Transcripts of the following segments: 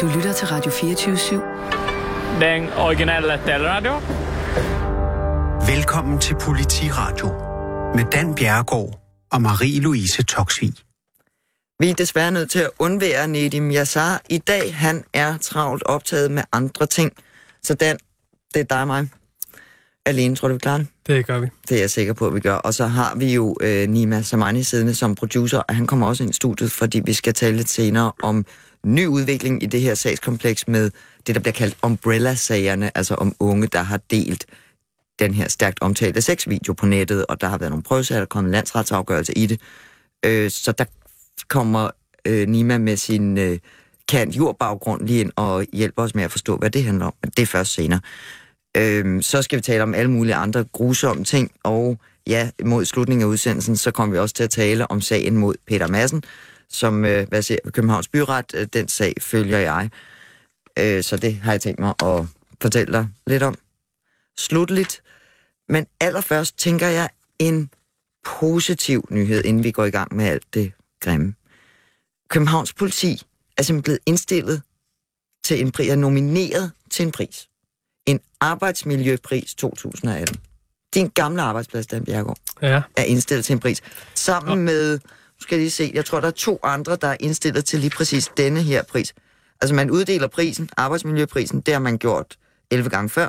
Du lytter til Radio 24-7. Den originale taleradio. Velkommen til Politiradio med Dan Bjergård og Marie-Louise Toksvig. Vi er desværre nødt til at undvære Nedim Yassar i dag. Han er travlt optaget med andre ting. Så Dan, det er dig og mig. Alene, tror du, vi klarer det? Det gør vi. Det er jeg sikker på, at vi gør. Og så har vi jo øh, Nima Samani siddende som producer, og han kommer også ind i studiet, fordi vi skal tale lidt senere om ny udvikling i det her sagskompleks med det, der bliver kaldt umbrella-sagerne, altså om unge, der har delt den her stærkt omtalte sexvideo på nettet, og der har været nogle prøvesager, der er kommet en landsretsafgørelse i det. Øh, så der kommer øh, Nima med sin øh, kant jordbaggrund lige ind og hjælper os med at forstå, hvad det handler om. Men det er først senere. Øh, så skal vi tale om alle mulige andre grusomme ting, og ja, mod slutningen af udsendelsen, så kommer vi også til at tale om sagen mod Peter Madsen, som øh, hvad siger, Københavns Byret, øh, den sag følger jeg. Øh, så det har jeg tænkt mig at fortælle dig lidt om. Slutligt. Men allerførst tænker jeg en positiv nyhed, inden vi går i gang med alt det grimme. Københavns politi er simpelthen blevet indstillet til en pris, er nomineret til en pris. En arbejdsmiljøpris 2018. Din gamle arbejdsplads, Dan Bjergård, Ja. er indstillet til en pris. Sammen med, nu skal jeg lige se, jeg tror, der er to andre, der er indstillet til lige præcis denne her pris. Altså, man uddeler prisen, arbejdsmiljøprisen, det har man gjort 11 gange før.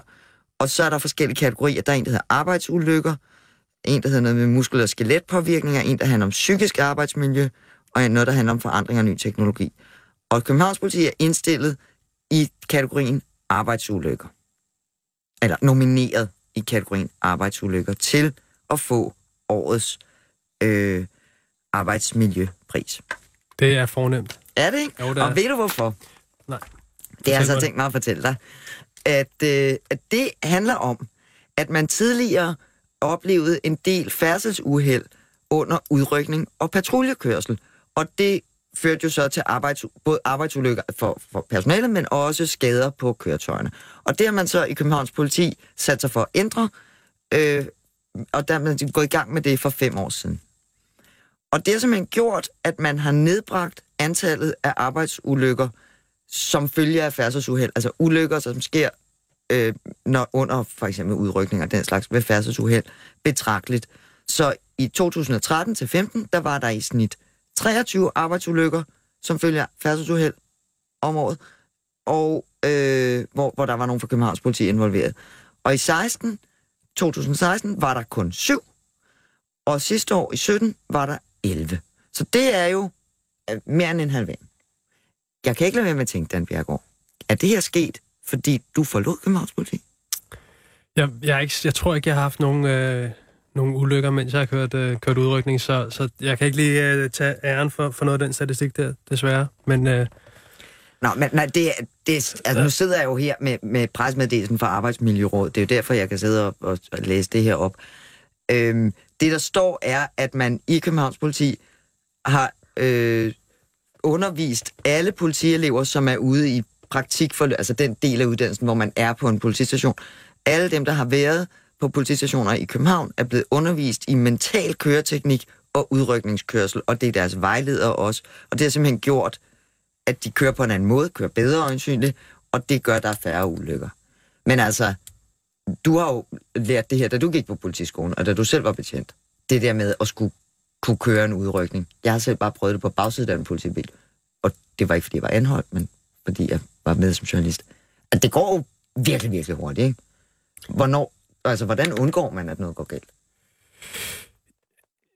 Og så er der forskellige kategorier. Der er en, der hedder arbejdsulykker, en, der hedder noget med muskel- og skeletpåvirkninger, en, der handler om psykisk arbejdsmiljø, og en, noget, der handler om forandring og ny teknologi. Og Københavns politi er indstillet i kategorien arbejdsulykker. Eller nomineret i kategorien arbejdsulykker til at få årets øh, arbejdsmiljøpris. Det er fornemt. Er det ikke? Jo, det er. Og ved du hvorfor? Nej. Det har jeg så tænkt mig at fortælle dig. At, øh, at det handler om, at man tidligere oplevede en del færdselsuheld under udrykning og patruljekørsel. Og det førte jo så til arbejds, både arbejdsulykker for, for personalet, men også skader på køretøjerne. Og det har man så i Københavns politi sat sig for at ændre, øh, og der er man gået i gang med det for fem år siden. Og det har simpelthen gjort, at man har nedbragt antallet af arbejdsulykker, som følger af færdselsuheld, altså ulykker, som sker øh, når under for eksempel udrykning og den slags ved færdselsuheld, betragteligt. Så i 2013 til 15, der var der i snit 23 arbejdsulykker, som følger færdselsuheld om året, og øh, hvor, hvor der var nogen fra Københavns politi involveret. Og i 16, 2016 var der kun syv, og sidste år i 17 var der 11. Så det er jo øh, mere end en halvering. Jeg kan ikke lade være med at tænke, Dan Bjergård. Er det her sket, fordi du forlod Københavns politi? Jeg, jeg, er ikke, jeg tror ikke, jeg har haft nogen, øh, nogen ulykker, mens jeg har kørt, øh, kørt udrykning, så, så jeg kan ikke lige øh, tage æren for, for noget af den statistik der, desværre. Men øh, Nå, men nej, det, er- det, altså, nu sidder jeg jo her med, med presmeddelelsen fra Arbejdsmiljørådet. Det er jo derfor, jeg kan sidde og, og, og læse det her op. Øhm, det, der står, er, at man i Københavns politi har øh, undervist alle politielever, som er ude i praktik, for, altså den del af uddannelsen, hvor man er på en politistation. Alle dem, der har været på politistationer i København, er blevet undervist i mental køreteknik og udrykningskørsel, og det er deres vejledere også. Og det har simpelthen gjort, at de kører på en anden måde, kører bedre øjensynligt, og det gør, at der er færre ulykker. Men altså, du har jo lært det her, da du gik på politiskolen, og da du selv var betjent. Det der med at skulle kunne køre en udrykning. Jeg har selv bare prøvet det på bagsiden af en politibil. Og det var ikke, fordi jeg var anholdt, men fordi jeg var med som journalist. At det går jo virkelig, virkelig hurtigt, ikke? Hvornår, altså, hvordan undgår man, at noget går galt?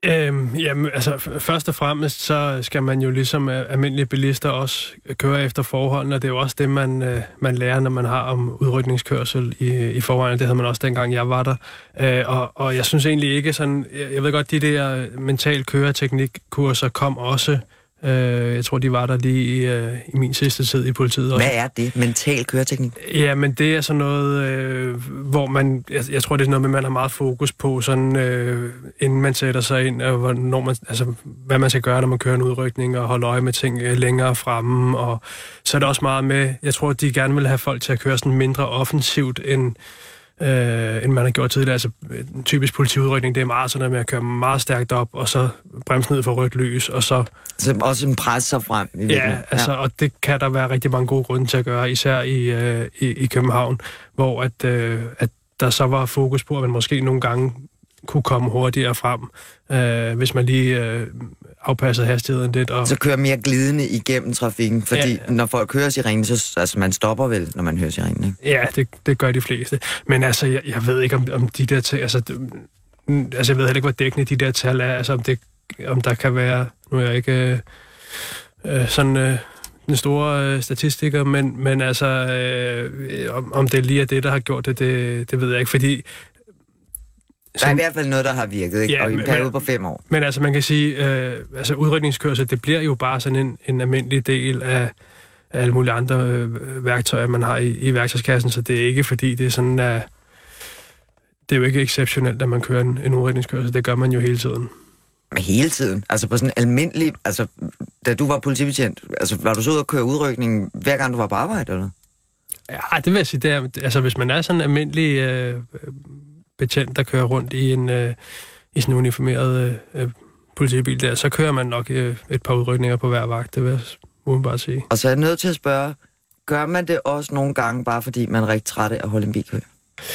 Øhm, jamen, altså, først og fremmest, så skal man jo ligesom øh, almindelige bilister også køre efter forholdene, og det er jo også det, man, øh, man lærer, når man har om udrykningskørsel i, i forvejen. Det havde man også dengang, jeg var der. Øh, og, og jeg synes egentlig ikke sådan, jeg, jeg ved godt, de der mental køreteknikkurser kom også, øh, jeg tror, de var der lige i, øh, i min sidste tid i politiet. Hvad er det? Mental køreteknik? Ja, men det er sådan noget, øh, hvor man, jeg, jeg tror, det er noget med, man har meget fokus på, sådan, øh, inden man sætter sig ind, og hvornår man, altså, hvad man skal gøre, når man kører en udrykning, og holde øje med ting øh, længere fremme, og så er det også meget med, jeg tror, de gerne vil have folk til at køre sådan mindre offensivt, end, øh, end man har gjort tidligere. Altså, en typisk politiudrykning, det er meget sådan noget med at køre meget stærkt op, og så bremse ned for rødt lys, og så... Så også en pres sig frem. I Ja, virkeligheden. altså, og det kan der være rigtig mange gode grunde til at gøre, især i, øh, i, i København, hvor at, øh, at der så var fokus på, at man måske nogle gange kunne komme hurtigere frem, øh, hvis man lige øh, afpassede hastigheden lidt. Og, Så kører mere glidende igennem trafikken, fordi Ja. ja. når folk hører sirenen, så altså, man stopper vel, når man hører sirenen, ikke? Ja, det, det gør de fleste. Men altså, jeg, jeg ved ikke, om, om de der tal... Altså, altså, jeg ved heller ikke, hvor dækkende de der tal er. Altså, om, det, om der kan være... Nu er jeg ikke øh, øh, sådan... Øh, den store øh, statistiker, men, men altså, øh, om, om det lige er det, der har gjort det, det, det ved jeg ikke, fordi... Der er i hvert fald noget, der har virket, ikke? Ja, og i en periode på fem år. Men altså, man kan sige, øh, altså udrykningskørsel, det bliver jo bare sådan en, en almindelig del af, af alle mulige andre øh, værktøjer, man har i, i værktøjskassen, så det er ikke fordi, det er sådan, at det er jo ikke exceptionelt, at man kører en, en udrykningskørsel. Det gør man jo hele tiden. Men hele tiden. Altså på sådan almindelig... Altså, da du var politibetjent, altså, var du så ude og køre udrykning, hver gang du var på arbejde, eller? Ja, det vil jeg sige, det er, altså hvis man er sådan en almindelig øh, betjent, der kører rundt i en øh, i sådan en uniformeret øh, politibil der, så kører man nok øh, et par udrykninger på hver vagt, det vil jeg umiddelbart sige. Og så er jeg nødt til at spørge, gør man det også nogle gange, bare fordi man er rigtig træt af at holde en bilkø?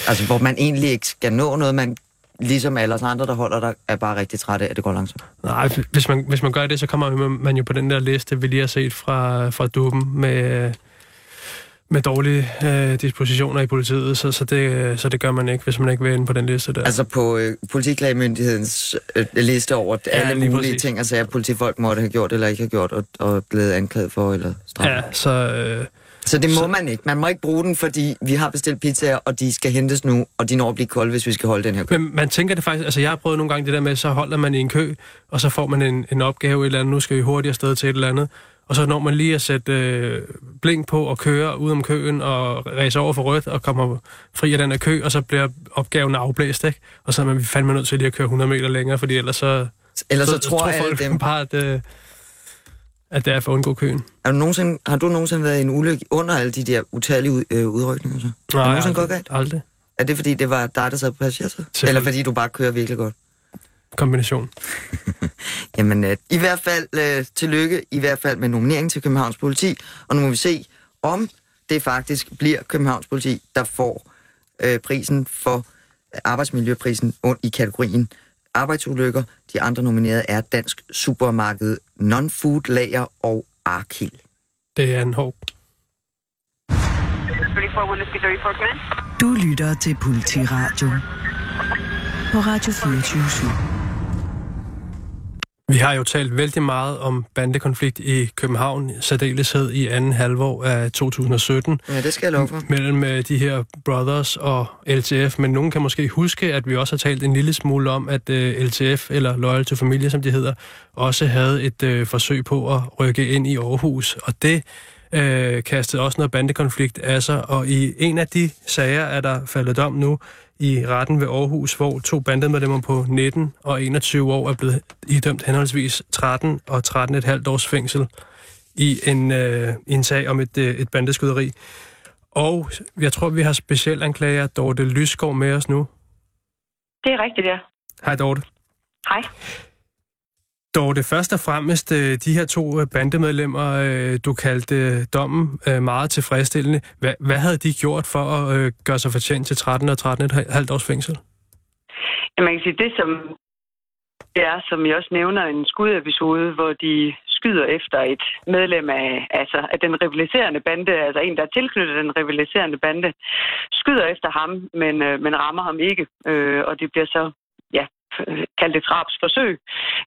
Altså, hvor man egentlig ikke skal nå noget, man ligesom alle os andre, der holder der, er bare rigtig træt af, at det går langsomt. Nej, hvis man, hvis man gør det, så kommer man- man jo på den der liste, vi lige har set fra, fra Duben med, med dårlige øh, dispositioner i politiet, så, så, det, så det gør man ikke, hvis man ikke vil ind på den liste der. Altså på øh, politiklagemyndighedens øh, liste over Ja, alle lige mulige præcis. ting, altså at politifolk måtte have gjort eller ikke have gjort, og, og blevet anklaget for eller straffet. ja, så, øh, Så det må Så- man ikke. Man må ikke bruge den, fordi vi har bestilt pizzaer, og de skal hentes nu, og de når at blive kolde, hvis vi skal holde den her kø. men man tænker det faktisk, altså jeg har prøvet nogle gange det der med, så holder man i en kø, og så får man en, en opgave et eller andet, nu skal vi hurtigt afsted til et eller andet, og så når man lige at sætte øh, blink på og køre ud om køen og ræse over for rødt og kommer fri af den her kø, og så bliver opgaven afblæst, ikke? Og så er man fandme nødt til lige at køre 100 meter længere, fordi ellers så, Ellers så, så tror, alle folk dem... bare, at, øh, at det er for at undgå køen. Er du nogensinde, har du nogensinde været i en ulykke under alle de der utallige øh, udrykninger? Så? Nej, er det nogensinde gået aldrig, galt? aldrig. Er det fordi, det var dig, der sad på passagersædet? Eller fordi du bare kører virkelig godt? Kombination. Jamen, øh, i hvert fald øh, tillykke, i hvert fald med nomineringen til Københavns Politi. Og nu må vi se, om det faktisk bliver Københavns Politi, der får øh, prisen for øh, arbejdsmiljøprisen und i kategorien arbejdsulykker. De andre nominerede er Dansk Supermarked, Non-Food Lager og Arkil. Det er en hård. 34 Windows 34 command. Du lytter til Politiradio på Radio 24 Vi har jo talt vældig meget om bandekonflikt i København, særdeleshed i anden halvår af 2017, Ja, det skal jeg love for. mellem øh, de her Brothers og LTF, men nogen kan måske huske, at vi også har talt en lille smule om, at øh, LTF, eller Loyal to Familie, som de hedder, også havde et øh, forsøg på at rykke ind i Aarhus, og det øh, kastede også noget bandekonflikt af sig, og i en af de sager er der faldet dom nu i retten ved Aarhus, hvor to bandemedlemmer på 19 og 21 år er blevet idømt henholdsvis 13 og 13,5 års fængsel i en, øh, i en sag om et, øh, et bandeskyderi. Og jeg tror, vi har specialanklager Dorte Lysgaard med os nu. Det er rigtigt, ja. Hej Dorte. Hej. Dorte, først og fremmest øh, de her to øh, bandemedlemmer, øh, du kaldte dommen meget tilfredsstillende. Hvad, hvad havde de gjort for at gøre sig fortjent til 13 og 13,5 års fængsel? Ja, man kan sige, det som det er, som jeg også nævner, en skudepisode, hvor de skyder efter et medlem af, altså, af den rivaliserende bande, altså en, der er tilknyttet den rivaliserende bande, skyder efter ham, men, øh, men rammer ham ikke. Øh, og det bliver så ja, kaldt et drabsforsøg,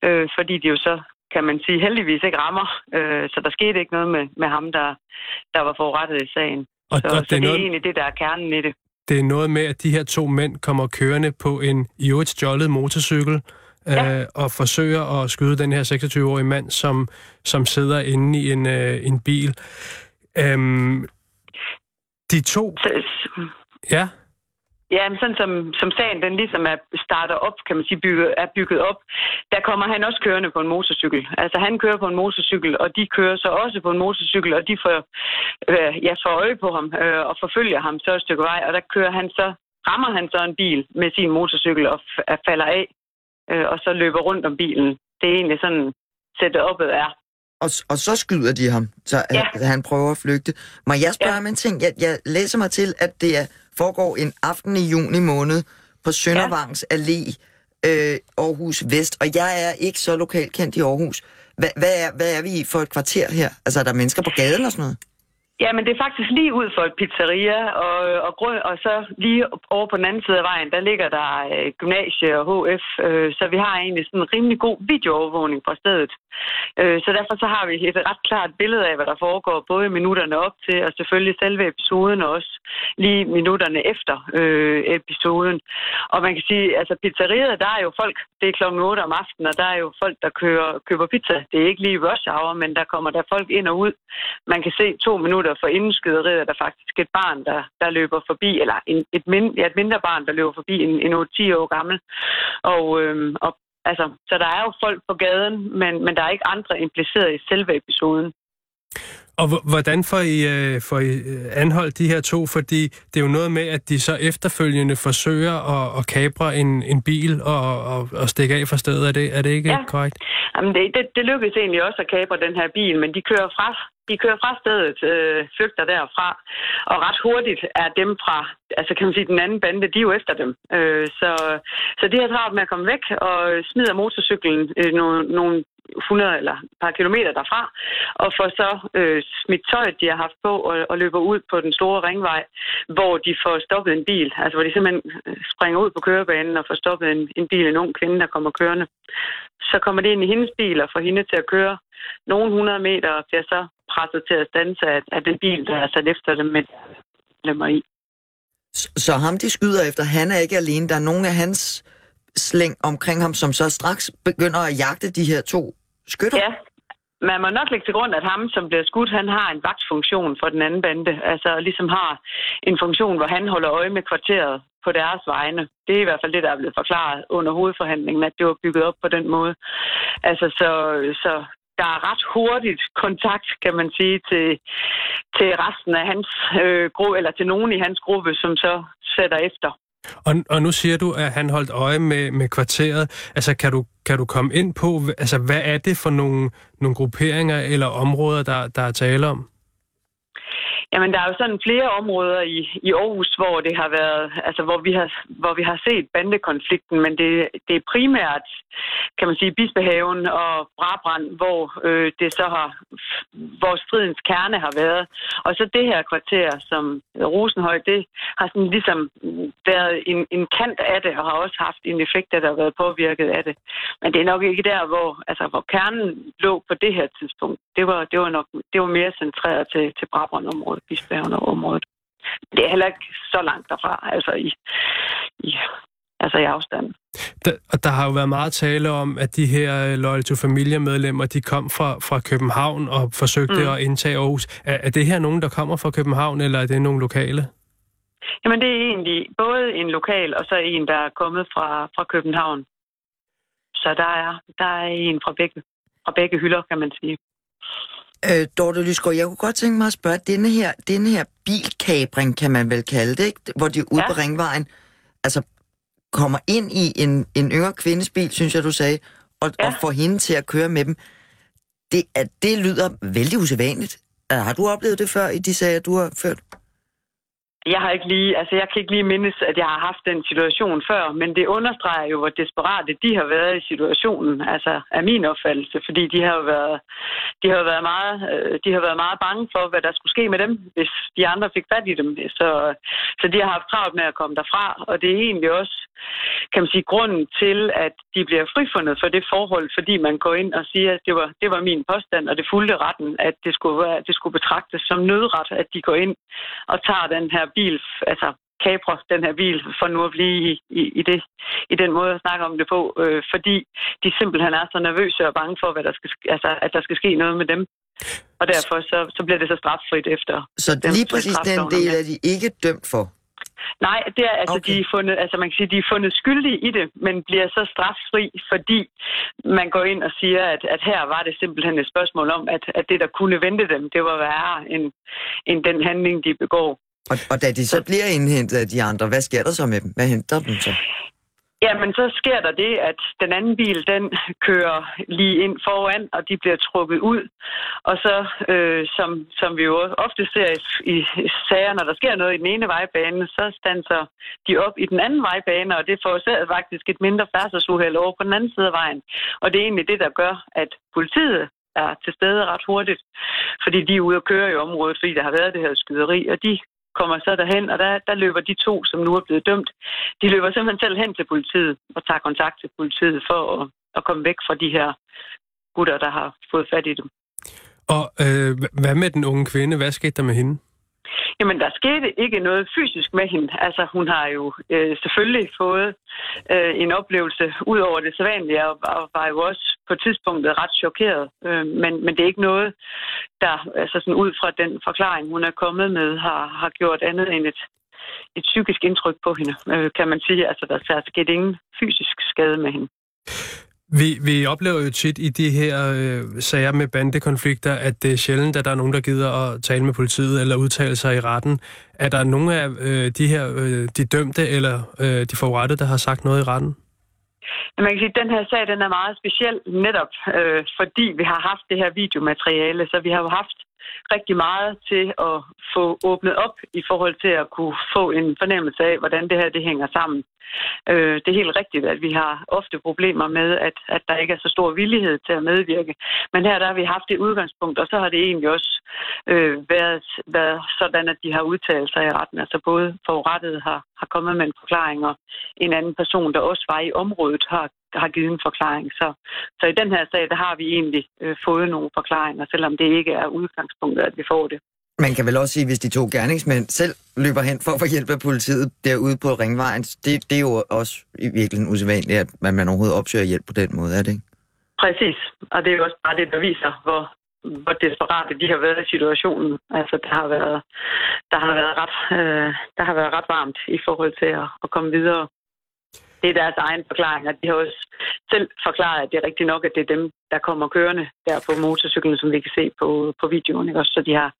øh, fordi de jo så kan man sige, heldigvis ikke rammer. Øh, så der skete ikke noget med, med ham, der, der var forurettet i sagen. Og, Så, og så det, er det er noget, egentlig det, der er kernen i det. det er noget med, at de her to mænd kommer kørende på en i øvrigt stjålet motorcykel, Ja. øh, og forsøger at skyde den her 26-årige mand, som, som sidder inde i en, øh, en bil. Øhm, de to... Ja, Ja, men sådan som, som sagen den ligesom er starter op, kan man sige, bygget, er bygget op, der kommer han også kørende på en motorcykel. Altså han kører på en motorcykel, og de kører så også på en motorcykel, og de får, øh, ja, får øje på ham øh, og forfølger ham så et stykke vej, og der kører han så rammer han så en bil med sin motorcykel og f- falder af, øh, og så løber rundt om bilen. Det er egentlig sådan, setup'et er. Og, og så skyder de ham, så Ja. han prøver at flygte. Må jeg spørge Ja. ja. om en ting? Jeg, jeg læser mig til, at det er, foregår en aften i juni måned på Søndervangs Allé, øh, Aarhus Vest, og jeg er ikke så lokalkendt i Aarhus. Hvad, hvad, er, hvad er vi i for et kvarter her? Altså, er der mennesker på gaden og sådan noget? Ja, men det er faktisk lige ud for et pizzeria, og, og, grund, og så lige over på den anden side af vejen, der ligger der øh, gymnasie og HF, øh, så vi har egentlig sådan en rimelig god videoovervågning fra stedet. Øh, så derfor så har vi et ret klart billede af, hvad der foregår, både minutterne op til, og selvfølgelig selve episoden, og også lige minutterne efter øh, episoden. Og man kan sige, altså pizzeriet, der er jo folk, det er klokken 8 om aftenen, og der er jo folk, der kører, køber pizza. Det er ikke lige rush hour, men der kommer der folk ind og ud. Man kan se to minutter for inden skyderiet, er der faktisk et barn, der, der løber forbi, eller en, et, mind, ja, et mindre barn, der løber forbi, en, en 8-10 år gammel. Og, øhm, og altså, så der er jo folk på gaden, men, men der er ikke andre impliceret i selve episoden. Og hvordan får I, øh, får I øh, anholdt de her to? Fordi det er jo noget med, at de så efterfølgende forsøger at, at kapre en, en bil og, og, og stikke af fra stedet. Er det, er det ikke ja. korrekt? Jamen, det, det, det lykkedes egentlig også at kapre den her bil, men de kører fra, de kører fra stedet, øh, flygter derfra, og ret hurtigt er dem fra, altså kan man sige, den anden bande, de er jo efter dem. Øh, så, så de har travlt med at komme væk og smider motorcyklen øh, nogle, nogle 100 eller et par kilometer derfra, og får så øh, smidt tøjet, de har haft på, og, og løber ud på den store ringvej, hvor de får stoppet en bil. Altså hvor de simpelthen øh, springer ud på kørebanen og får stoppet en, en bil, en ung kvinde, der kommer kørende. Så kommer det ind i hendes bil og får hende til at køre nogle hundrede meter, og bliver så presset til at stanse af, af den bil, der er sat efter dem med lemmer i. Så, ham, de skyder efter, han er ikke alene. Der er nogle af hans slæng omkring ham, som så straks begynder at jagte de her to skytter. Ja, man må nok lægge til grund, at ham, som bliver skudt, han har en vagtfunktion for den anden bande. Altså ligesom har en funktion, hvor han holder øje med kvarteret på deres vegne. Det er i hvert fald det, der er blevet forklaret under hovedforhandlingen, at det var bygget op på den måde. Altså, så, så der er ret hurtigt kontakt, kan man sige, til, til resten af hans øh, gruppe, eller til nogen i hans gruppe, som så sætter efter. Og, og nu siger du, at han holdt øje med, med kvarteret. Altså, kan du, kan du komme ind på, altså, hvad er det for nogle, nogle grupperinger eller områder, der, der er tale om? Jamen, der er jo sådan flere områder i, i Aarhus, hvor det har været, altså hvor vi har, hvor vi har set bandekonflikten, men det, det er primært, kan man sige, Bispehaven og Brabrand, hvor øh, det så har, hvor stridens kerne har været. Og så det her kvarter, som Rosenhøj, det har sådan ligesom været en, en kant af det, og har også haft en effekt, der har været påvirket af det. Men det er nok ikke der, hvor, altså, hvor kernen lå på det her tidspunkt. Det var, det var nok det var mere centreret til, til Brabrand-området, Bispehaven-området. Det er heller ikke så langt derfra, altså i, i, altså i afstanden. Der, og der har jo været meget tale om, at de her Loyal to Familie-medlemmer, de kom fra, fra København og forsøgte mm. at indtage Aarhus. Er, er det her nogen, der kommer fra København, eller er det nogle lokale? Jamen det er egentlig både en lokal og så en, der er kommet fra, fra København. Så der er, der er en fra begge, fra begge hylder, kan man sige. Øh, Dorte Lysgaard, jeg kunne godt tænke mig at spørge, denne her, denne her bilkabring, kan man vel kalde det, ikke? hvor de ude Ja. på ringvejen, altså kommer ind i en, en yngre kvindes bil, synes jeg, du sagde, og, Ja. ja. og får hende til at køre med dem. Det, at det lyder vældig usædvanligt. Øh, Har du oplevet det før i de sager, du har ført? Jeg har ikke lige, altså jeg kan ikke lige mindes, at jeg har haft den situation før, men det understreger jo, hvor desperate de har været i situationen, altså af min opfattelse, fordi de har jo været, de har været meget, øh, de har været meget bange for, hvad der skulle ske med dem, hvis de andre fik fat i dem. Så, så de har haft travlt med at komme derfra, og det er egentlig også, kan man sige, grunden til, at de bliver frifundet for det forhold, fordi man går ind og siger, at det var, det var min påstand, og det fulgte retten, at det skulle, være, det skulle betragtes som nødret, at de går ind og tager den her bil, altså kaprer den her bil, for nu at blive i, i, i, det, i den måde at snakke om det på, øh, fordi de simpelthen er så nervøse og bange for, hvad der skal, altså, at der skal ske noget med dem. Og derfor så, så bliver det så straffrit efter. Så Dem, lige præcis den del er de ikke dømt for. Nej, det er altså, Okay. de er fundet, altså man kan sige, de er fundet skyldige i det, men bliver så straffri, fordi man går ind og siger, at, at her var det simpelthen et spørgsmål om, at, at det, der kunne vente dem, det var værre end, end den handling, de begår. Og, og da de så bliver indhentet af de andre, hvad sker der så med dem? Hvad henter dem så? Ja, men så sker der det, at den anden bil, den kører lige ind foran, og de bliver trukket ud. Og så, øh, som, som vi jo ofte ser i, i sager, når der sker noget i den ene vejbane, så standser de op i den anden vejbane, og det forårsager faktisk et mindre færdselsuheld over på den anden side af vejen. Og det er egentlig det, der gør, at politiet er til stede ret hurtigt, fordi de er ude og køre i området, fordi der har været det her skyderi, og de kommer så derhen, og der, der løber de to, som nu er blevet dømt, de løber simpelthen selv hen til politiet og tager kontakt til politiet for at, at komme væk fra de her gutter, der har fået fat i dem. Og øh, hvad med den unge kvinde? Hvad skete der med hende? Jamen, der skete ikke noget fysisk med hende. Altså, hun har jo øh, selvfølgelig fået øh, en oplevelse ud over det sædvanlige, og, og var jo også på tidspunktet ret chokeret. Øh, men, men det er ikke noget, der altså sådan ud fra den forklaring, hun er kommet med, har, har gjort andet end et, et psykisk indtryk på hende, øh, kan man sige. Altså, der er sket ingen fysisk skade med hende. Vi, vi oplever jo tit i de her øh, sager med bandekonflikter, at det er sjældent, at der er nogen, der gider at tale med politiet eller udtale sig i retten. Er der nogle af øh, de her øh, de dømte eller øh, de forurettede, der har sagt noget i retten? Man kan sige, at den her sag den er meget speciel netop, øh, fordi vi har haft det her videomateriale, så vi har jo haft rigtig meget til at få åbnet op i forhold til at kunne få en fornemmelse af, hvordan det her det hænger sammen. Øh, det er helt rigtigt, at vi har ofte problemer med, at, at der ikke er så stor villighed til at medvirke. Men her der har vi haft det udgangspunkt, og så har det egentlig også øh, været, været sådan, at de har udtalt sig i retten. Altså både forurettet har, har kommet med en forklaring, og en anden person, der også var i området, har har givet en forklaring. Så, så i den her sag, der har vi egentlig øh, fået nogle forklaringer, selvom det ikke er udgangspunktet, at vi får det. Man kan vel også sige, hvis de to gerningsmænd selv løber hen for at få hjælp af politiet derude på ringvejen, det, det er jo også i virkeligheden usædvanligt, at man overhovedet opsøger hjælp på den måde, er det ikke? Præcis, og det er jo også bare det, der viser, hvor, hvor desperate de har været i situationen. Altså, der har været, der har været, ret, øh, der har været ret varmt i forhold til at, at komme videre det er deres egen forklaring, og de har også selv forklaret, at det er rigtigt nok, at det er dem, der kommer kørende der på motorcyklen, som vi kan se på, på videoen. Ikke? Også, så de har,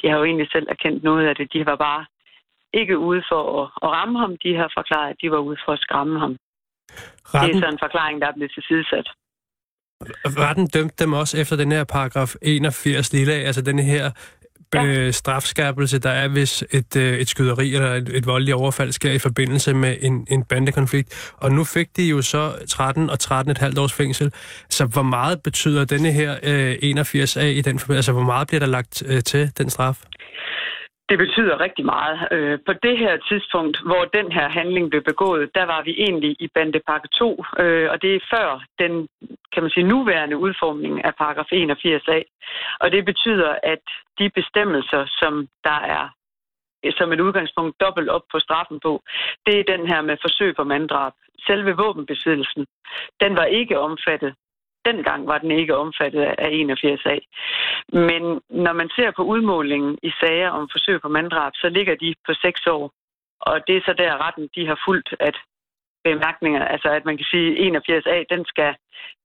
de har jo egentlig selv erkendt noget af det. De var bare ikke ude for at, at ramme ham. De har forklaret, at de var ude for at skræmme ham. Retten... Det er så en forklaring, der er blevet tilsidesat. Retten dømte dem også efter den her paragraf 81 lille altså den her ja. øh, strafskærpelse, der er, hvis et, øh, et skyderi eller et, et voldeligt overfald sker i forbindelse med en, en bandekonflikt. Og nu fik de jo så 13 og 13,5 års fængsel. Så hvor meget betyder denne her øh, 81A i den forbindelse? Altså, hvor meget bliver der lagt øh, til den straf? Det betyder rigtig meget. Øh, på det her tidspunkt, hvor den her handling blev begået, der var vi egentlig i bandepakke 2, øh, og det er før den, kan man sige, nuværende udformning af paragraf 81a. Og det betyder, at de bestemmelser, som der er som et udgangspunkt dobbelt op på straffen på, det er den her med forsøg på manddrab. Selve våbenbesiddelsen, den var ikke omfattet dengang var den ikke omfattet af 81A. Men når man ser på udmålingen i sager om forsøg på manddrab, så ligger de på 6 år. Og det er så der retten, de har fulgt, at bemærkninger, altså at man kan sige, 81A, den skal,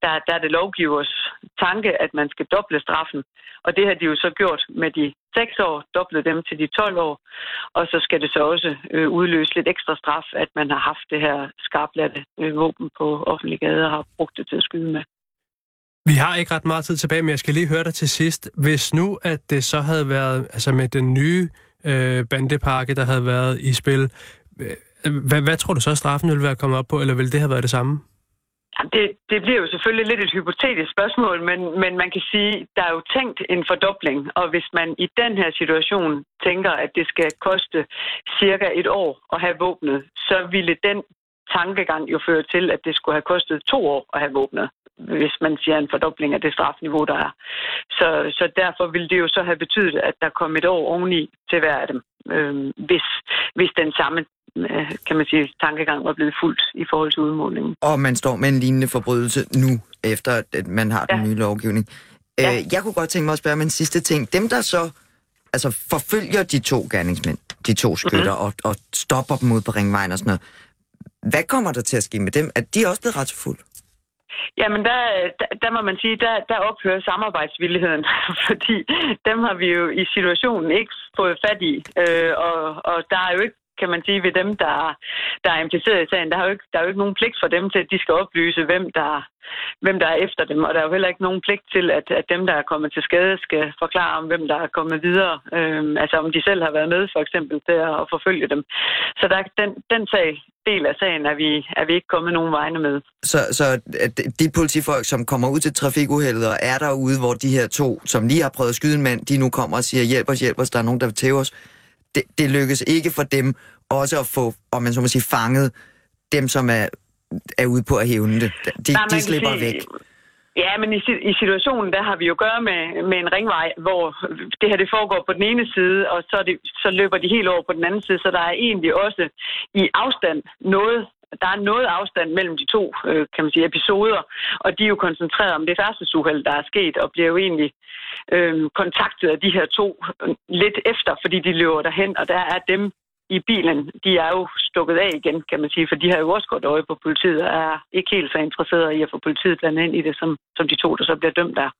der, der er det lovgivers tanke, at man skal doble straffen. Og det har de jo så gjort med de 6 år, doblet dem til de 12 år. Og så skal det så også øh, udløse lidt ekstra straf, at man har haft det her skarplatte øh, våben på offentlige gader og har brugt det til at skyde med. Vi har ikke ret meget tid tilbage, men jeg skal lige høre dig til sidst. Hvis nu, at det så havde været altså med den nye øh, bandepakke, der havde været i spil, øh, hvad, hvad tror du så, straffen ville være kommet op på, eller ville det have været det samme? Det, det bliver jo selvfølgelig lidt et hypotetisk spørgsmål, men, men man kan sige, der er jo tænkt en fordobling, og hvis man i den her situation tænker, at det skal koste cirka et år at have våbnet, så ville den tankegang jo føre til, at det skulle have kostet to år at have våbnet hvis man siger en fordobling af det strafniveau, der er. Så, så derfor vil det jo så have betydet, at der kom et år oveni til hver af dem, øh, hvis, hvis den samme øh, kan man sige, tankegang var blevet fuldt i forhold til udmålingen. Og man står med en lignende forbrydelse nu, efter at man har den ja. nye lovgivning. Ja. Øh, jeg kunne godt tænke mig at spørge om en sidste ting. Dem, der så altså, forfølger de to gerningsmænd, de to skytter, mm-hmm. og, og stopper dem ud på ringvejen og sådan noget, hvad kommer der til at ske med dem? Er de også blevet retsfuldt? Jamen, der, der, der må man sige, der, der ophører samarbejdsvilligheden, fordi dem har vi jo i situationen ikke fået fat i, øh, og, og der er jo ikke kan man sige, ved dem, der, der er impliceret i sagen. Der er, jo ikke, der er jo ikke nogen pligt for dem til, at de skal oplyse, hvem der, hvem der er efter dem. Og der er jo heller ikke nogen pligt til, at, at dem, der er kommet til skade, skal forklare om, hvem der er kommet videre. Øhm, altså om de selv har været med, for eksempel, til at, at forfølge dem. Så der, den, den sag, del af sagen er vi, er vi ikke kommet nogen vegne med. Så, så at de politifolk, som kommer ud til trafikuheldet og er derude, hvor de her to, som lige har prøvet at skyde en mand, de nu kommer og siger, hjælp os, hjælp os, der er nogen, der vil tæve os det, det lykkes ikke for dem også at få, om man så må sige, fanget dem, som er, er ude på at hævne det. De, Nej, de slipper sige- væk. Ja, men i, i situationen, der har vi jo at gøre med, med en ringvej, hvor det her det foregår på den ene side, og så, det, så løber de helt over på den anden side, så der er egentlig også i afstand noget, der er noget afstand mellem de to, øh, kan man sige, episoder, og de er jo koncentreret om det færdselsuheld, der er sket, og bliver jo egentlig øh, kontaktet af de her to øh, lidt efter, fordi de løber derhen, og der er dem i bilen, de er jo stukket af igen, kan man sige, for de har jo også godt øje på politiet, og er ikke helt så interesserede i at få politiet blandet ind i det, som, som de to, der så bliver dømt der.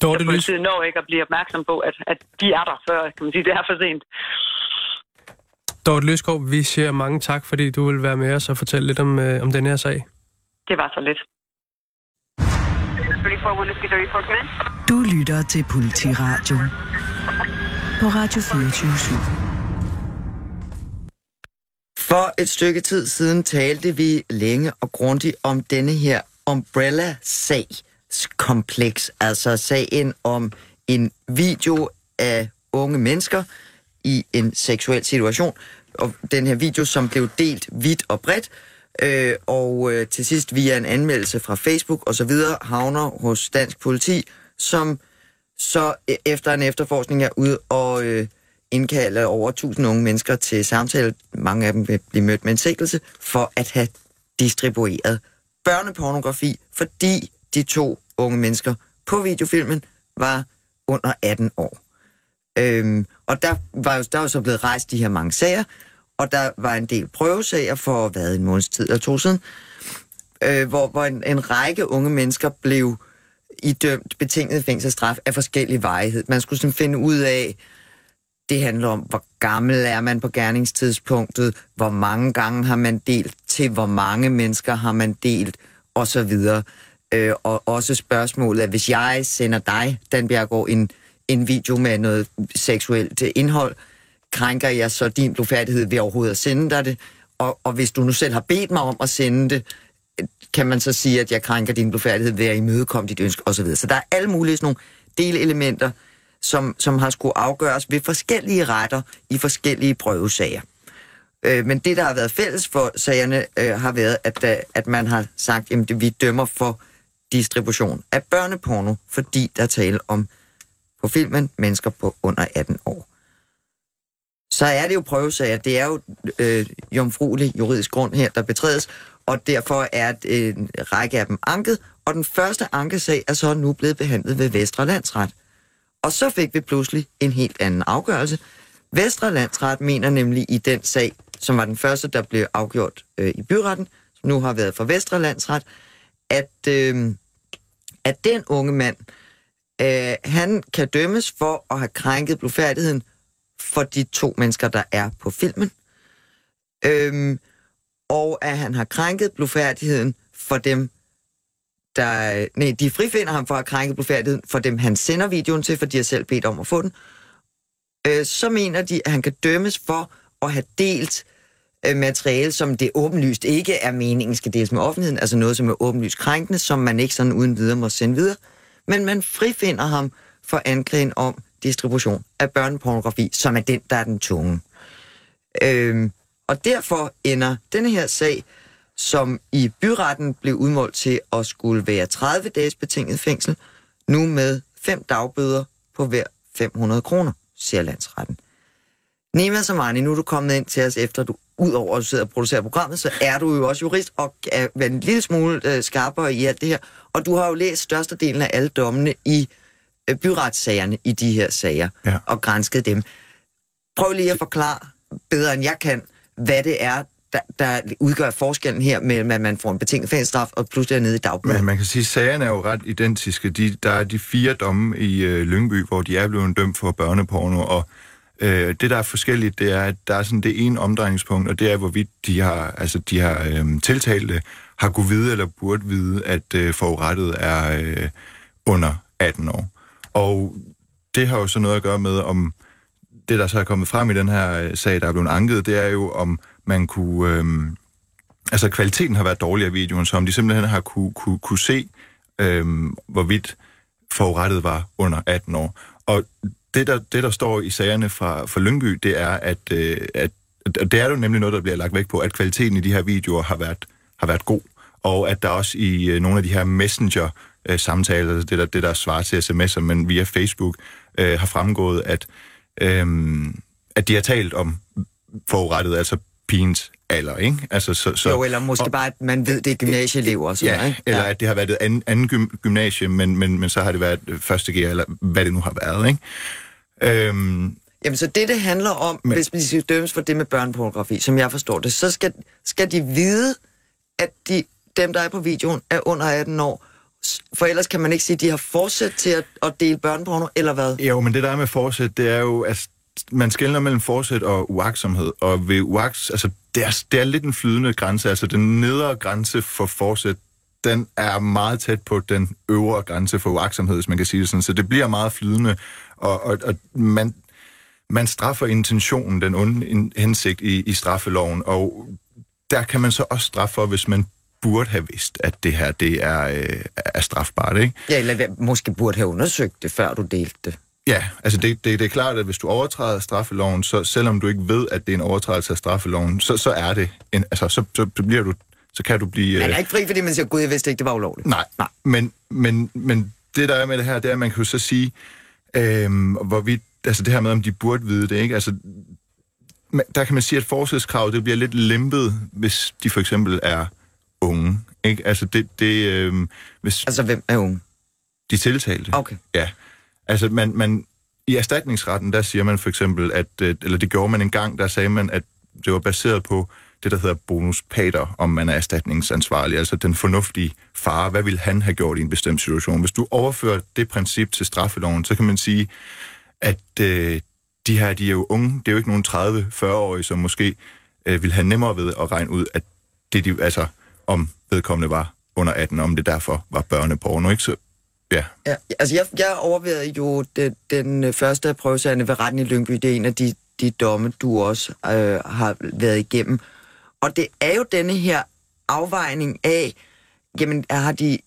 Så Dorte Lys, politiet når ikke at blive opmærksom på, at, at de er der før, kan man sige, det er for sent. Dorte Lyskov, vi siger mange tak, fordi du vil være med os og fortælle lidt om, øh, om den her sag. Det var så lidt. Du lytter til Politiradio på Radio 24 For et stykke tid siden talte vi længe og grundigt om denne her Umbrella-sag-kompleks, altså sagen om en video af unge mennesker i en seksuel situation, og den her video, som blev delt vidt og bredt, øh, og øh, til sidst via en anmeldelse fra Facebook og så videre havner hos dansk politi, som så øh, efter en efterforskning er ude og øh, indkalde over 1000 unge mennesker til samtale. Mange af dem vil blive mødt med en sikkelse for at have distribueret børnepornografi, fordi de to unge mennesker på videofilmen var under 18 år. Øhm, og der var jo der var så blevet rejst de her mange sager, og der var en del prøvesager for, hvad, en måneds tid eller to siden, øh, hvor, hvor en, en række unge mennesker blev idømt betinget fængselsstraf af forskellig varighed. Man skulle sådan finde ud af, det handler om, hvor gammel er man på gerningstidspunktet, hvor mange gange har man delt, til hvor mange mennesker har man delt, og så videre. Øh, og også spørgsmålet, at hvis jeg sender dig, Dan Bjergård, en, en video med noget seksuelt indhold, krænker jeg så din blodfærdighed ved overhovedet at sende dig det? Og, og hvis du nu selv har bedt mig om at sende det, kan man så sige, at jeg krænker din blodfærdighed ved at imødekomme dit ønske osv. Så der er alle mulige sådan nogle delelementer, som, som har skulle afgøres ved forskellige retter i forskellige prøvesager. Øh, men det, der har været fælles for sagerne, øh, har været, at, øh, at man har sagt, at vi dømmer for distribution af børneporno, fordi der er tale om på filmen mennesker på under 18 år. Så er det jo prøvesager. Det er jo øh, jomfruelig juridisk grund her, der betrædes, og derfor er øh, en række af dem anket, og den første ankesag er så nu blevet behandlet ved Vestre Landsret. Og så fik vi pludselig en helt anden afgørelse. Vestre Landsret mener nemlig i den sag, som var den første, der blev afgjort øh, i byretten, som nu har været for Vestre Landsret, at, øh, at den unge mand, øh, Øh, han kan dømmes for at have krænket blodfærdigheden for de to mennesker, der er på filmen. Øhm, og at han har krænket blodfærdigheden for dem, der... Nej, de frifinder ham for at krænke blodfærdigheden for dem, han sender videoen til, for de har selv bedt om at få den. Øh, så mener de, at han kan dømmes for at have delt øh, materiale, som det åbenlyst ikke er meningen skal deles med offentligheden, altså noget, som er åbenlyst krænkende, som man ikke sådan uden videre må sende videre. Men man frifinder ham for anklagen om distribution af børnepornografi, som er den, der er den tunge. Øhm, og derfor ender denne her sag, som i byretten blev udmålt til at skulle være 30 dages betinget fængsel, nu med fem dagbøder på hver 500 kroner, siger landsretten. Nima Samani, nu er du kommet ind til os efter, du udover at du sidder og producerer programmet, så er du jo også jurist og er en lille smule øh, skarpere i alt det her. Og du har jo læst størstedelen af alle dommene i øh, byretssagerne i de her sager Ja. og grænsket dem. Prøv lige at forklare bedre end jeg kan, hvad det er, der, der udgør forskellen her med, at man får en betinget fængselsstraf og pludselig er nede i dagbladet. Men man kan sige, at sagerne er jo ret identiske. De, der er de fire domme i øh, Lyngby, hvor de er blevet dømt for børneporno, og øh, det, der er forskelligt, det er, at der er sådan det ene omdrejningspunkt, og det er, hvorvidt de har, altså, de har øh, tiltalte har kunne vide eller burde vide, at øh, forurettet er øh, under 18 år. Og det har jo så noget at gøre med, om det, der så er kommet frem i den her øh, sag, der er blevet anket, det er jo, om man kunne... Øh, altså, kvaliteten har været dårlig af videoen, så om de simpelthen har kunne, kunne, kunne se, øh, hvorvidt forurettet var under 18 år. Og det, der, det, der står i sagerne fra, fra Lyngby, det er, at, øh, at det er jo nemlig noget, der bliver lagt væk på, at kvaliteten i de her videoer har været, har været god, og at der også i øh, nogle af de her messenger-samtaler, altså det der, det der svarer til sms'er, men via Facebook, øh, har fremgået, at, øh, at de har talt om forurettet, altså pigens alder, ikke? Altså, så, så, jo, eller måske og, bare, at man ved, det er gymnasieelever sådan ja, ikke? eller at det har været et anden, anden gym, gymnasie, men, men, men så har det været første G, eller hvad det nu har været, ikke? Øhm, Jamen, så det, det handler om, men, hvis man skal dømes for det med børnepornografi, som jeg forstår det, så skal, skal de vide, at de, dem, der er på videoen, er under 18 år, for ellers kan man ikke sige, at de har fortsat til at, at dele børneporno, eller hvad? Jo, men det der er med forsæt, det er jo, at man skældner mellem forsæt og uaksomhed, og ved uaks, altså det er, det er lidt en flydende grænse, altså den nedre grænse for forsæt, den er meget tæt på den øvre grænse for uaksomhed, hvis man kan sige det sådan, så det bliver meget flydende, og, og, og man, man straffer intentionen, den onde hensigt i, i straffeloven, og der kan man så også straffe hvis man burde have vidst, at det her det er, øh, er strafbart, ikke? Ja, eller måske burde have undersøgt det, før du delte det. Ja, altså det, det, det er klart, at hvis du overtræder straffeloven, så selvom du ikke ved, at det er en overtrædelse af straffeloven, så, så er det en, altså så, så, bliver du, så kan du blive... Man er øh, ikke fri, fordi man siger, gud, jeg vidste ikke, det var ulovligt. Nej, nej. Men, men, men det, der er med det her, det er, at man kan jo så sige, øh, hvorvidt, altså det her med, om de burde vide det, ikke? Altså, der kan man sige, at forsætskravet, det bliver lidt lempet, hvis de for eksempel er unge. Ikke? Altså, det, det, øh, hvis altså, hvem er unge? De tiltalte. Okay. Ja. Altså, man, man, i erstatningsretten, der siger man for eksempel, at, øh, eller det gjorde man engang, der sagde man, at det var baseret på det, der hedder bonus pater, om man er erstatningsansvarlig, altså den fornuftige far. Hvad ville han have gjort i en bestemt situation? Hvis du overfører det princip til straffeloven, så kan man sige, at øh, de her, de er jo unge. Det er jo ikke nogen 30-40-årige, som måske øh, vil have nemmere ved at regne ud, at det, de, altså, om vedkommende var under 18, om det derfor var børneporno, ikke? Så, ja. ja altså, jeg, jeg overvejede jo det, den øh, første prøvesagerne ved retten i Lyngby. Det er en af de, de domme, du også øh, har været igennem. Og det er jo denne her afvejning af, jamen, har de,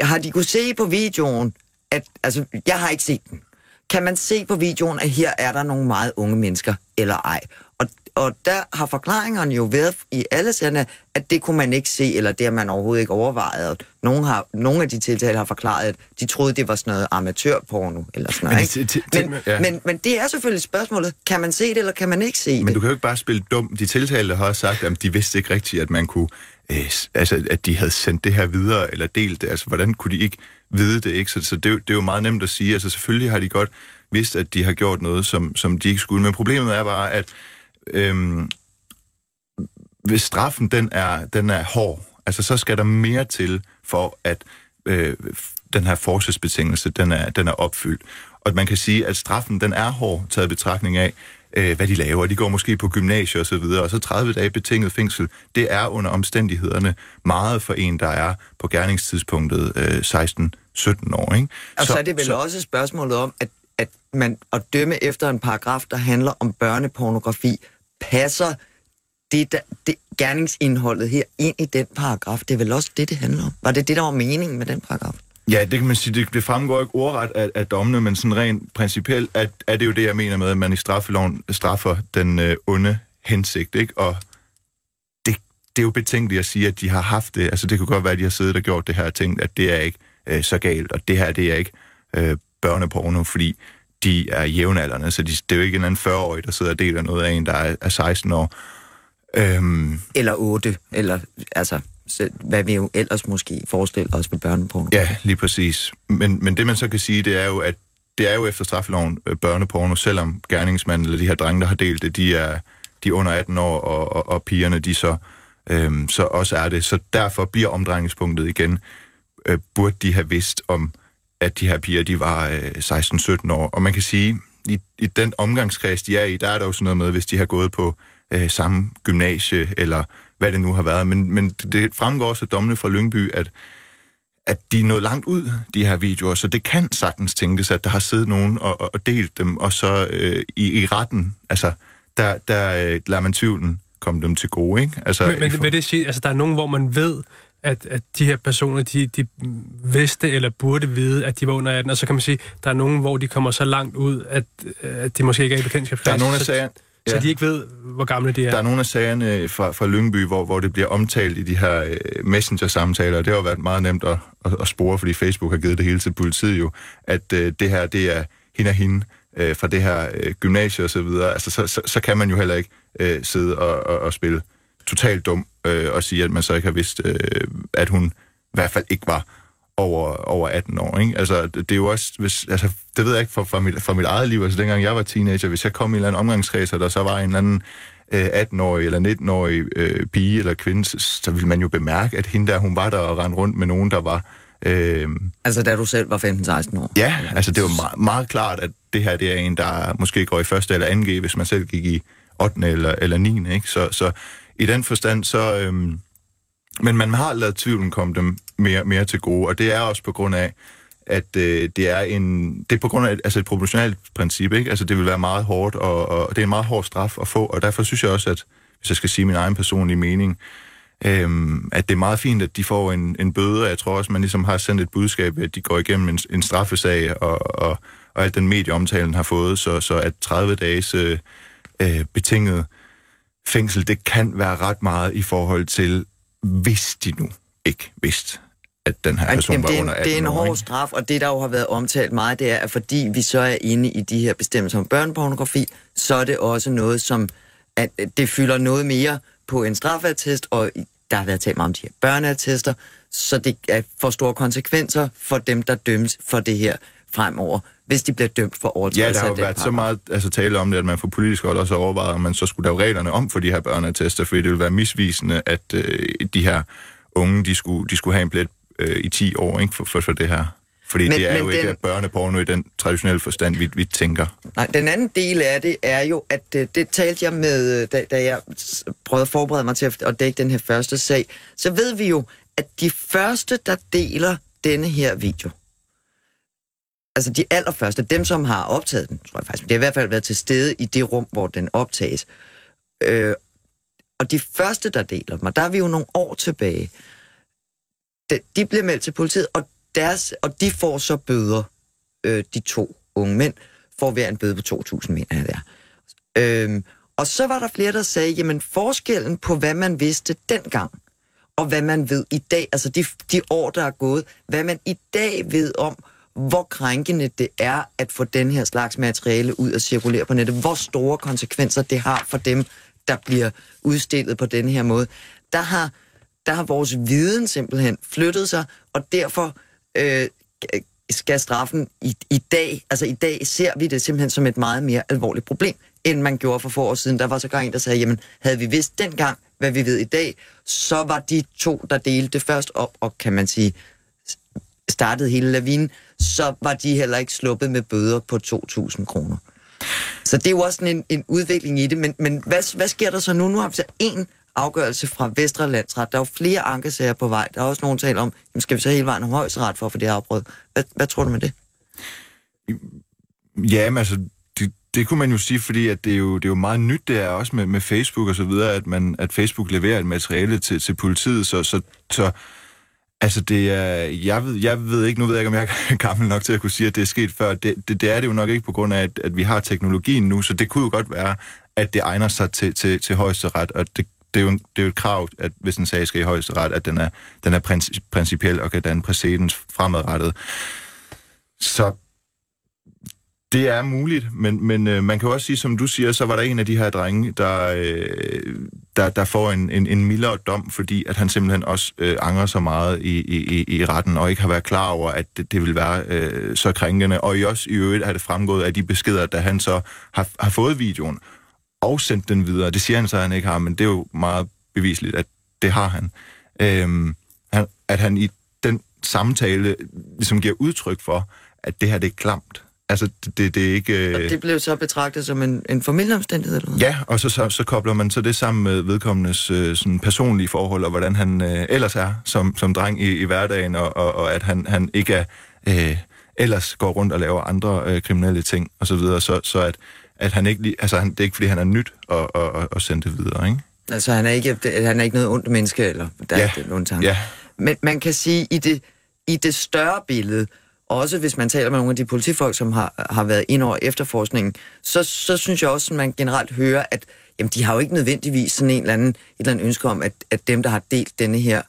har de kunne se på videoen, at, altså, jeg har ikke set den. Kan man se på videoen, at her er der nogle meget unge mennesker, eller ej? Og, og der har forklaringerne jo været i alle sagerne, at det kunne man ikke se, eller det har man overhovedet ikke overvejet. Nogle, har, nogle af de tiltalte har forklaret, at de troede, det var sådan noget amatørporno, eller sådan noget. Ikke? Men, ja. men, men det er selvfølgelig spørgsmålet, kan man se det, eller kan man ikke se men det? Men du kan jo ikke bare spille dum. De tiltalte har også sagt, at de vidste ikke rigtigt, at man kunne, øh, altså, at de havde sendt det her videre, eller delt det. Altså, hvordan kunne de ikke vide det, ikke? Så, så det, det er jo meget nemt at sige. Altså, selvfølgelig har de godt vidst, at de har gjort noget, som, som de ikke skulle. Men problemet er bare, at øhm, hvis straffen den er, den er hård, altså så skal der mere til for, at øh, den her forsvarsbetingelse, den er, den er opfyldt. Og man kan sige, at straffen den er hård, taget betragtning af, øh, hvad de laver. De går måske på gymnasier og så videre, og så 30 dage betinget fængsel, det er under omstændighederne meget for en, der er på gerningstidspunktet øh, 16-17 år. Ikke? Og så, så er det vel så, også spørgsmålet om, at, at man at dømme efter en paragraf, der handler om børnepornografi, passer det, der, det gerningsindholdet her ind i den paragraf. Det er vel også det, det handler om. Var det det, der var meningen med den paragraf? Ja, det kan man sige, det, det fremgår ikke ordret af, af dommene, men sådan rent principielt er, er det jo det, jeg mener med, at man i straffeloven straffer den øh, onde hensigt, ikke? Og det, det er jo betænkeligt at sige, at de har haft det. Altså, det kan godt være, at de har siddet og gjort det her og tænkt, at det er ikke øh, så galt, og det her, det er ikke øh, børneporno, fordi de er jævnaldrende, så de, det er jo ikke en anden 40-årig, der sidder og deler noget af en, der er, er 16 år. Øhm, eller 8, eller altså, hvad vi jo ellers måske forestiller os med børneporno. Ja, lige præcis. Men, men det man så kan sige, det er jo, at det er jo efter straffeloven øh, børneporno, selvom gerningsmanden eller de her drenge, der har delt det, de er de under 18 år, og, og, og pigerne, de så, øhm, så også er det. Så derfor bliver omdrejningspunktet igen, øh, burde de have vidst om, at de her piger, de var øh, 16-17 år. Og man kan sige, i, i den omgangskreds, de er i, der er der jo sådan noget med, hvis de har gået på øh, samme gymnasie, eller hvad det nu har været. Men, men det fremgår også af dommene fra Lyngby, at at de er nået langt ud, de her videoer, så det kan sagtens tænkes, at der har siddet nogen og, og delt dem, og så øh, i, i retten, altså, der, der øh, lader man tvivlen komme dem til gode, ikke? Altså, men men for... vil det sige, altså der er nogen, hvor man ved, at, at de her personer, de, de vidste eller burde vide, at de var under 18, og så kan man sige, der er nogen, hvor de kommer så langt ud, at, at de måske ikke er i bekendtskabsklasse. Der er nogle af sagerne, så de ikke ved, hvor gamle de er. Der er nogle af sagerne fra, fra Lyngby, hvor, hvor det bliver omtalt i de her øh, messenger-samtaler, og det har jo været meget nemt at, at, at spore, fordi Facebook har givet det hele til politiet jo, at øh, det her, det er hende og hende øh, fra det her øh, gymnasie og så videre. Altså, så, så, så kan man jo heller ikke øh, sidde og, og, og spille totalt dum øh, og sige, at man så ikke har vidst, øh, at hun i hvert fald ikke var over, over 18 år. Ikke? Altså, det, er jo også, hvis, altså, det ved jeg ikke fra, fra, mit, fra mit eget liv, altså dengang jeg var teenager, hvis jeg kom i en eller anden omgangskreds, og der så var en eller anden øh, 18-årig eller 19-årig øh, pige eller kvinde, så, så ville man jo bemærke, at hende der, hun var der og rendte rundt med nogen, der var... Øh, altså da du selv var 15-16 år? Ja, altså det var meget, meget klart, at det her det er en, der måske går i første eller anden G, hvis man selv gik i 8. eller, eller 9. Ikke? Så, så i den forstand, så... Øhm, men man har lavet tvivlen komme dem mere, mere til gode, og det er også på grund af, at øh, det er en det er på grund af altså et proportionalt princip, ikke? Altså det vil være meget hårdt, og, og det er en meget hård straf at få, og derfor synes jeg også, at hvis jeg skal sige min egen personlige mening, øhm, at det er meget fint, at de får en, en bøde, og jeg tror også, man ligesom har sendt et budskab, at de går igennem en, en straffesag, og, og, og alt den medieomtalen har fået, så, så at 30 dages øh, øh, betinget fængsel, det kan være ret meget i forhold til, hvis de nu ikke vidste, at den her person var under 18 Det er en hård år, straf, og det, der jo har været omtalt meget, det er, at fordi vi så er inde i de her bestemmelser om børnepornografi, så er det også noget, som at det fylder noget mere på en strafattest, og der har været talt meget om de her børneattester, så det er for store konsekvenser for dem, der dømmes for det her fremover, hvis de bliver dømt for overtrædelse Ja, der har jo været så meget altså, tale om det, at man fra politisk hold også overvejet, om man så skulle lave reglerne om for de her børneattester, fordi det ville være misvisende, at øh, de her unge, de skulle, de skulle have en plet øh, i 10 år ikke, for, for, for det her. Fordi men, det er men jo den, ikke børneporno i den traditionelle forstand, vi, vi tænker. Nej, den anden del af det er jo, at det, det talte jeg med, da, da jeg prøvede at forberede mig til at, at dække den her første sag, så ved vi jo, at de første, der deler denne her video, altså de allerførste, dem som har optaget den, tror jeg faktisk, det har i hvert fald været til stede i det rum, hvor den optages. Øh, og de første, der deler dem, og der er vi jo nogle år tilbage, de, de bliver meldt til politiet, og, deres, og de får så bøder, øh, de to unge mænd, får hver en bøde på 2.000, mener jeg der. Øh, og så var der flere, der sagde, jamen forskellen på, hvad man vidste dengang, og hvad man ved i dag, altså de, de år, der er gået, hvad man i dag ved om, hvor krænkende det er at få den her slags materiale ud og cirkulere på nettet, hvor store konsekvenser det har for dem, der bliver udstillet på den her måde. Der har, der har vores viden simpelthen flyttet sig, og derfor øh, skal straffen i, i dag, altså i dag ser vi det simpelthen som et meget mere alvorligt problem, end man gjorde for få år siden. Der var så en, der sagde, jamen havde vi vidst dengang, hvad vi ved i dag, så var de to, der delte det først op, og kan man sige, startede hele lavinen, så var de heller ikke sluppet med bøder på 2.000 kroner. Så det er jo også en, en udvikling i det, men, men hvad, hvad sker der så nu? Nu har vi så en afgørelse fra Vestre Landsret. Der er jo flere ankesager på vej. Der er også nogen taler om, jamen skal vi så hele vejen om højesteret for at få det afbrød? Hvad, hvad tror du med det? Ja, men altså, det, det kunne man jo sige, fordi at det, er jo, det er jo meget nyt, det er også med, med Facebook og så videre, at, man, at Facebook leverer et materiale til, til politiet, så, så, så Altså, det er, jeg, ved, jeg ved ikke, nu ved jeg ikke, om jeg er gammel nok til at kunne sige, at det er sket før. Det, det, det er det jo nok ikke på grund af, at, at vi har teknologien nu, så det kunne jo godt være, at det egner sig til, til, til højesteret, og det, det, er jo, det er jo et krav, at hvis en sag skal i højesteret, at den er, den er principiel og kan danne præcedens fremadrettet. Så det er muligt, men, men øh, man kan også sige, som du siger, så var der en af de her drenge, der, øh, der, der får en, en, en mildere dom, fordi at han simpelthen også øh, angrer så meget i, i, i retten, og ikke har været klar over, at det, det vil være øh, så krænkende. Og i også i øvrigt har det fremgået af de beskeder, da han så har, har fået videoen, og sendt den videre. Det siger han så, at han ikke har, men det er jo meget bevisligt, at det har han. Øh, han at han i den samtale ligesom giver udtryk for, at det her det er klamt. Altså, det, det er ikke... Og det blev så betragtet som en, en formiddelomstændighed, eller hvad? Ja, og så, så, så kobler man så det sammen med vedkommendes øh, sådan personlige forhold, og hvordan han øh, ellers er som, som dreng i, i hverdagen, og, og, og at han, han ikke er... Øh, ellers går rundt og laver andre øh, kriminelle ting, og så videre, så, så at, at han ikke... Altså, han, det er ikke, fordi han er nyt at, at, at, at sende det videre, ikke? Altså, han er ikke, han er ikke noget ondt menneske, eller der Ja. er ondt tanke. Ja. Men man kan sige, i det, i det større billede, også hvis man taler med nogle af de politifolk, som har, har været ind over efterforskningen, så, så synes jeg også, at man generelt hører, at jamen, de har jo ikke nødvendigvis sådan en eller anden, et eller andet ønske om, at, at dem, der har delt denne her,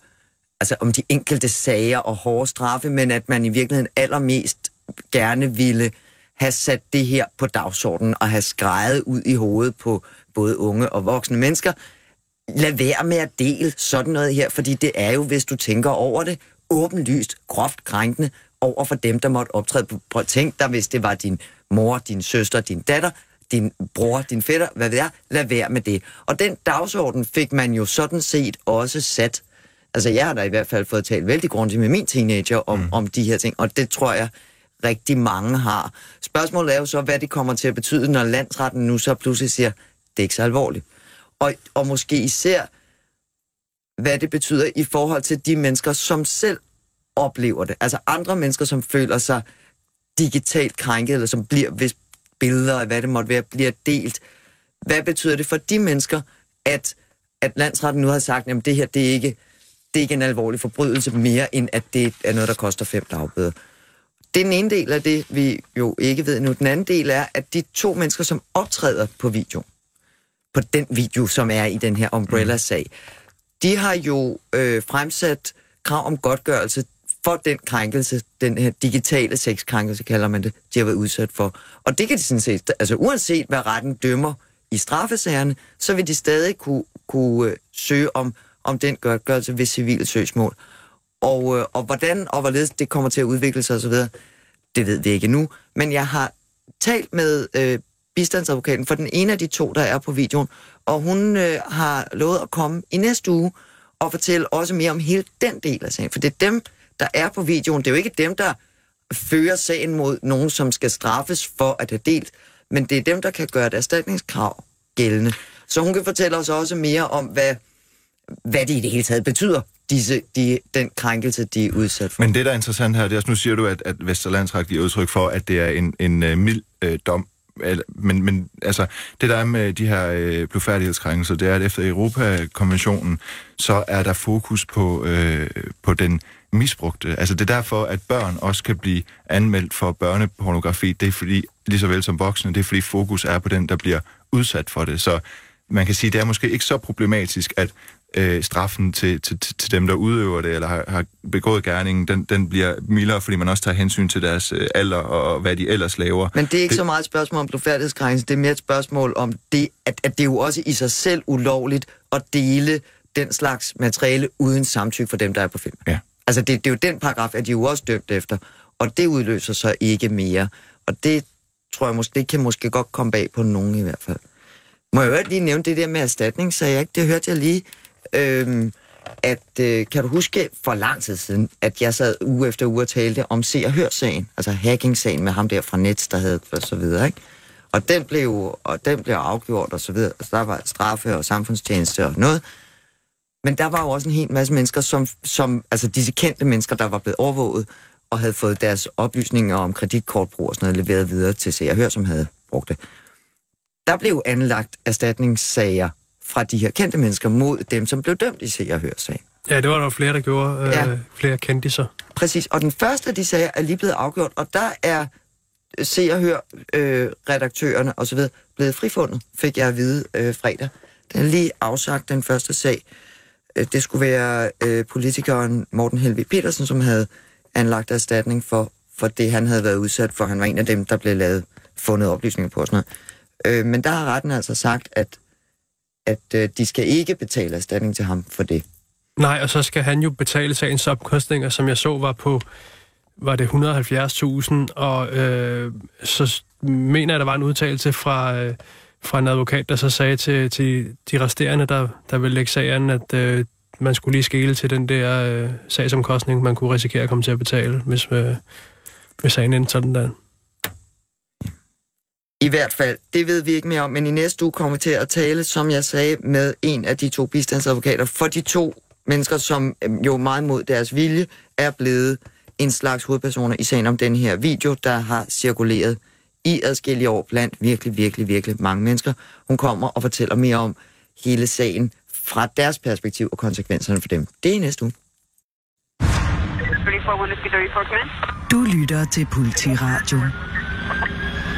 altså om de enkelte sager og hårde straffe, men at man i virkeligheden allermest gerne ville have sat det her på dagsordenen og have skrejet ud i hovedet på både unge og voksne mennesker. Lad være med at dele sådan noget her, fordi det er jo, hvis du tænker over det, åbenlyst, groft krænkende over for dem, der måtte optræde. Prøv at tænk dig, hvis det var din mor, din søster, din datter, din bror, din fætter, hvad ved jeg, lad være med det. Og den dagsorden fik man jo sådan set også sat. Altså jeg har da i hvert fald fået talt vældig grundigt med min teenager om, mm. om de her ting, og det tror jeg rigtig mange har. Spørgsmålet er jo så, hvad det kommer til at betyde, når landsretten nu så pludselig siger, det er ikke så alvorligt. Og, og måske især, hvad det betyder i forhold til de mennesker, som selv oplever det. Altså andre mennesker, som føler sig digitalt krænket, eller som bliver, hvis billeder af hvad det måtte være, bliver delt. Hvad betyder det for de mennesker, at, at landsretten nu har sagt, at det her det er, ikke, det er ikke en alvorlig forbrydelse mere, end at det er noget, der koster fem dagbøder. Det er den ene del af det, vi jo ikke ved nu. Den anden del er, at de to mennesker, som optræder på video, på den video, som er i den her Umbrella-sag, de har jo øh, fremsat krav om godtgørelse for den krænkelse, den her digitale sexkrænkelse, kalder man det, de har været udsat for. Og det kan de sådan set, altså uanset hvad retten dømmer i straffesagerne, så vil de stadig kunne, kunne øh, søge om, om den godtgørelse ved civile søgsmål. Og, øh, og hvordan og hvorledes det kommer til at udvikle sig osv., det ved vi ikke nu. Men jeg har talt med øh, bistandsadvokaten for den ene af de to, der er på videoen, og hun øh, har lovet at komme i næste uge og fortælle også mere om hele den del af sagen. For det er dem, der er på videoen. Det er jo ikke dem, der fører sagen mod nogen, som skal straffes for at have delt, men det er dem, der kan gøre et erstatningskrav gældende. Så hun kan fortælle os også mere om, hvad, hvad det i det hele taget betyder, disse, de, den krænkelse, de er udsat for. Men det, der er interessant her, det er også, nu siger du, at, at Vesterlandsret giver udtryk for, at det er en, en uh, mild uh, dom. Men, men altså, det der er med de her øh, blufærdighedskrænkelser, det er, at efter Europakonventionen, så er der fokus på, øh, på den misbrugte. Altså det er derfor, at børn også kan blive anmeldt for børnepornografi. Det er fordi, lige så vel som voksne, det er fordi fokus er på den, der bliver udsat for det. Så man kan sige, det er måske ikke så problematisk, at øh, straffen til, til, til dem, der udøver det, eller har, har begået gerningen, den, den bliver mildere, fordi man også tager hensyn til deres øh, alder og hvad de ellers laver. Men det er ikke Det- så meget et spørgsmål om blodfærdighedskrænkelse, det er mere et spørgsmål om, det, at, at det er jo også i sig selv ulovligt at dele den slags materiale uden samtykke for dem, der er på film. Ja. Altså det, det er jo den paragraf, at de er jo også dømt efter, og det udløser så ikke mere. Og det tror jeg måske, det kan måske godt komme bag på nogen i hvert fald. Må jeg jo lige nævne det der med erstatning, så jeg ikke, det hørte jeg lige, øhm, at øh, kan du huske for lang tid siden, at jeg sad uge efter uge og talte om se og hør sagen, altså hacking-sagen med ham der fra Nets, der havde og så videre, ikke? Og den blev, og den blev afgjort og så videre. så der var straffe og samfundstjeneste og noget. Men der var jo også en hel masse mennesker, som, som altså disse kendte mennesker, der var blevet overvåget og havde fået deres oplysninger om kreditkortbrug og sådan noget leveret videre til Se og Hør, som havde brugt det. Der blev anlagt erstatningssager fra de her kendte mennesker mod dem, som blev dømt i Se og Hør-sagen. Ja, det var der flere, der gjorde. Øh, Ja. Flere kendiser. Præcis, og den første af de sager er lige blevet afgjort, og der er Se og Hør øh, redaktørerne og så videre blevet frifundet, fik jeg at vide øh, fredag. Den er lige afsagt, den første sag. Øh, det skulle være øh, politikeren Morten Helvig Petersen, som havde anlagt erstatning for, for det, han havde været udsat for. Han var en af dem, der blev lavet fundet oplysninger på og sådan noget. Øh, men der har retten altså sagt, at, at øh, de skal ikke betale erstatning til ham for det. Nej, og så skal han jo betale sagens omkostninger, som jeg så var på, var det 170.000, og øh, så mener jeg, der var en udtalelse fra, øh, fra en advokat, der så sagde til, til de resterende, der, der ville lægge sagen, at øh, man skulle lige skele til den der øh, sagsomkostning, man kunne risikere at komme til at betale, hvis, øh, hvis sagen endte sådan der. I hvert fald, det ved vi ikke mere om, men i næste uge kommer vi til at tale, som jeg sagde, med en af de to bistandsadvokater for de to mennesker, som øhm, jo meget mod deres vilje er blevet en slags hovedpersoner i sagen om den her video, der har cirkuleret i adskillige år blandt virkelig, virkelig, virkelig mange mennesker. Hun kommer og fortæller mere om hele sagen fra deres perspektiv og konsekvenserne for dem. Det er næste uge. Du lytter til Politiradio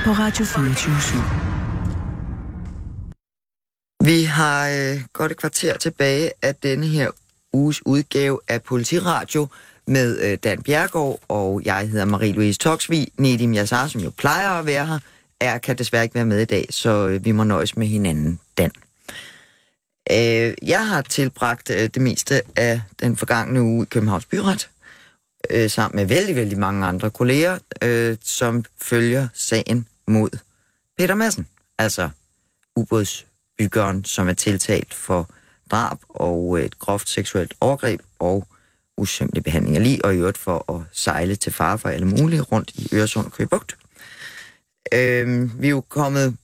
på Radio 24 Vi har øh, godt et kvarter tilbage af denne her uges udgave af Politiradio med øh, Dan Bjergård, og jeg hedder Marie-Louise Toksvig. Nedim Yassar, som jo plejer at være her, er, kan desværre ikke være med i dag, så øh, vi må nøjes med hinanden, Dan. Øh, jeg har tilbragt øh, det meste af den forgangne uge i Københavns Byret, øh, sammen med vældig, vældig mange andre kolleger, øh, som følger sagen mod Peter Madsen, altså ubådsbyggeren, som er tiltalt for drab og øh, et groft seksuelt overgreb og usømmelig behandling af lige, og i øvrigt for at sejle til far for alle mulige rundt i Øresund og Køgebugt. Øh, vi er jo kommet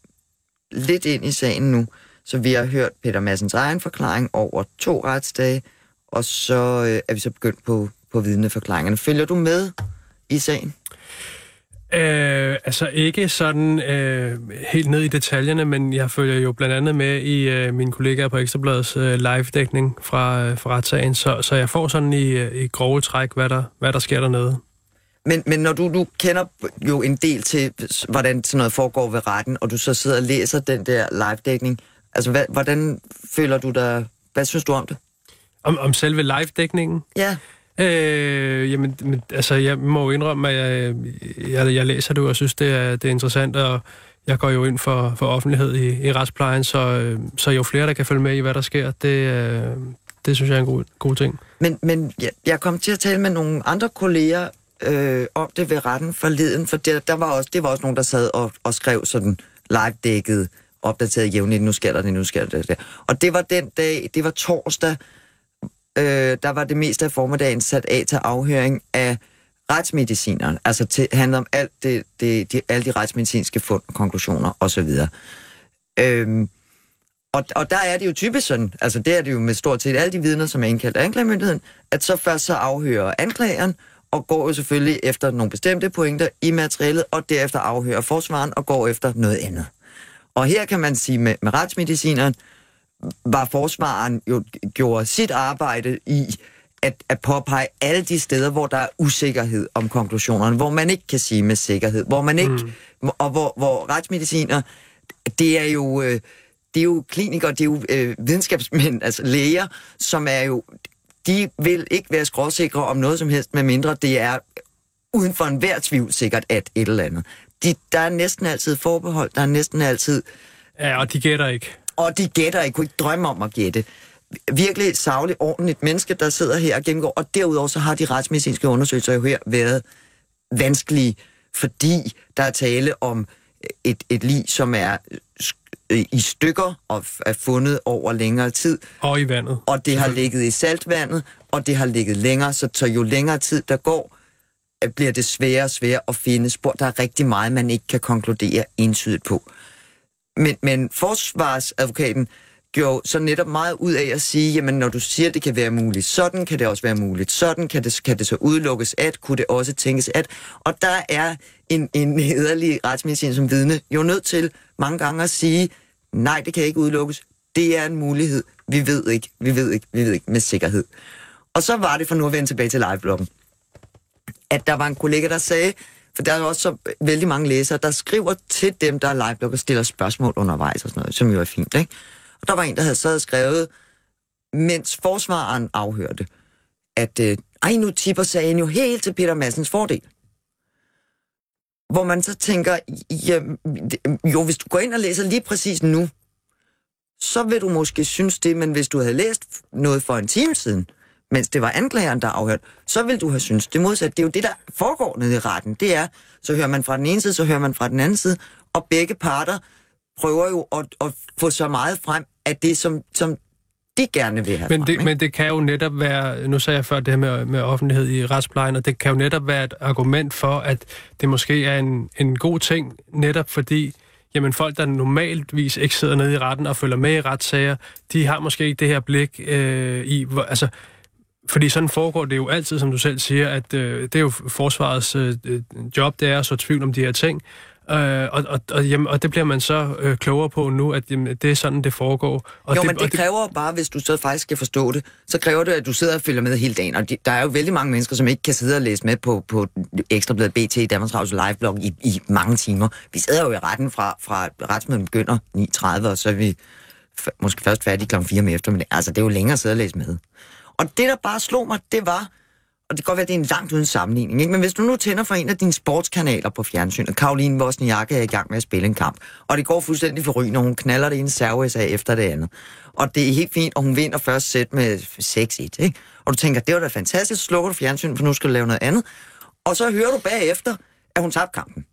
lidt ind i sagen nu, så vi har hørt Peter Massens egen forklaring over to retsdage, og så øh, er vi så begyndt på, på vidneforklaringerne. Følger du med i sagen? Øh, altså ikke sådan øh, helt ned i detaljerne, men jeg følger jo blandt andet med i øh, mine kollegaer på Ekstrabladets øh, live-dækning fra, øh, fra retssagen, så, så jeg får sådan i, øh, i grove træk, hvad der, hvad der sker dernede. Men, men når du, du kender jo en del til, hvordan sådan noget foregår ved retten, og du så sidder og læser den der live-dækning, altså hvad, hvordan føler du dig, hvad synes du om det? Om, om selve live-dækningen? Ja. Øh, jamen, men, altså, jeg må jo indrømme, at jeg, jeg, jeg læser det, og synes, det er, det er interessant, og jeg går jo ind for, for offentlighed i, i retsplejen, så, så jo flere, der kan følge med i, hvad der sker, det, øh, det synes jeg er en god, god ting. Men, men jeg, jeg kom til at tale med nogle andre kolleger øh, om det ved retten forleden, for der, der var også, det var også nogen, der sad og, og skrev sådan live-dækket, opdateret jævnligt, nu sker der det, nu sker der det. Og det var den dag, det var torsdag, øh, der var det meste af formiddagen sat af til afhøring af retsmedicineren. Altså til, handler om alt det, det, de, alle de retsmedicinske fund, konklusioner osv. Øhm, og, og der er det jo typisk sådan, altså det er det jo med stort set alle de vidner, som er indkaldt af anklagemyndigheden, at så først så afhører anklageren, og går jo selvfølgelig efter nogle bestemte pointer i materialet, og derefter afhører forsvaren og går efter noget andet. Og her kan man sige med, med retsmedicineren, var forsvaren jo gjorde sit arbejde i at, at påpege alle de steder, hvor der er usikkerhed om konklusionerne, hvor man ikke kan sige med sikkerhed, hvor man ikke, mm. og hvor, hvor retsmediciner, det er jo, øh, det er jo klinikere, det er jo øh, videnskabsmænd, altså læger, som er jo, de vil ikke være skråsikre om noget som helst, med mindre det er uden for enhver tvivl sikkert, at et eller andet. De, der er næsten altid forbehold, der er næsten altid... Ja, og de gætter ikke. Og de gætter ikke, kunne ikke drømme om at gætte. Virkelig savligt, ordentligt menneske, der sidder her og gennemgår. Og derudover så har de retsmedicinske undersøgelser jo her været vanskelige, fordi der er tale om et, et lig, som er i stykker og er fundet over længere tid. Og i vandet. Og det har ligget i saltvandet, og det har ligget længere, så, så jo længere tid der går, bliver det sværere og sværere at finde spor. Der er rigtig meget, man ikke kan konkludere entydigt på. Men, men forsvarsadvokaten gjorde så netop meget ud af at sige, jamen når du siger, det kan være muligt, sådan kan det også være muligt, sådan kan det, kan det så udelukkes at, kunne det også tænkes at. Og der er en, en hederlig retsmedicin som vidne jo nødt til mange gange at sige, nej, det kan ikke udelukkes, det er en mulighed, vi ved ikke, vi ved ikke, vi ved ikke med sikkerhed. Og så var det for nu at vende tilbage til livebloggen, at der var en kollega, der sagde, for der er også så vældig mange læsere, der skriver til dem, der er liveblog og stiller spørgsmål undervejs og sådan noget, som jo er fint, ikke? Og der var en, der havde sad skrevet, mens forsvareren afhørte, at øh, ej, nu tipper sagen jo helt til Peter Massens fordel. Hvor man så tænker, ja, jo, hvis du går ind og læser lige præcis nu, så vil du måske synes det, men hvis du havde læst noget for en time siden, mens det var anklageren, der afhørt, så vil du have syntes det modsat. Det er jo det, der foregår nede i retten. Det er, så hører man fra den ene side, så hører man fra den anden side, og begge parter prøver jo at, at få så meget frem af det, som, som de gerne vil have men frem, det, ikke? men det kan jo netop være, nu sagde jeg før det her med, med offentlighed i retsplejen, og det kan jo netop være et argument for, at det måske er en, en god ting, netop fordi, jamen folk, der normaltvis ikke sidder nede i retten og følger med i retssager, de har måske ikke det her blik øh, i, hvor, altså, fordi sådan foregår det jo altid, som du selv siger, at øh, det er jo forsvarets øh, job, det er at så tvivl om de her ting. Øh, og, og, og, jamen, og det bliver man så øh, klogere på nu, at jamen, det er sådan, det foregår. Og jo, det, men det, og det kræver bare, hvis du så faktisk skal forstå det, så kræver det, at du sidder og følger med hele dagen. Og de, der er jo vældig mange mennesker, som ikke kan sidde og læse med på, på Ekstrabladet BT, Danmarks Radio Live-blog i, i mange timer. Vi sidder jo i retten fra, fra retsmødet begynder 9.30, og så er vi måske først færdige kl. 4 om eftermiddagen. Altså, det er jo længere at sidde og læse med. Og det, der bare slog mig, det var, og det kan godt være, at det er en langt uden sammenligning, ikke? men hvis du nu tænder for en af dine sportskanaler på fjernsynet, Karoline Wozniak er i gang med at spille en kamp, og det går fuldstændig for rygende, og hun knaller det ene service af efter det andet. Og det er helt fint, og hun vinder først sæt med 6-1, ikke? Og du tænker, det var da fantastisk, så slukker du fjernsynet, for nu skal du lave noget andet. Og så hører du bagefter, at hun tabte kampen.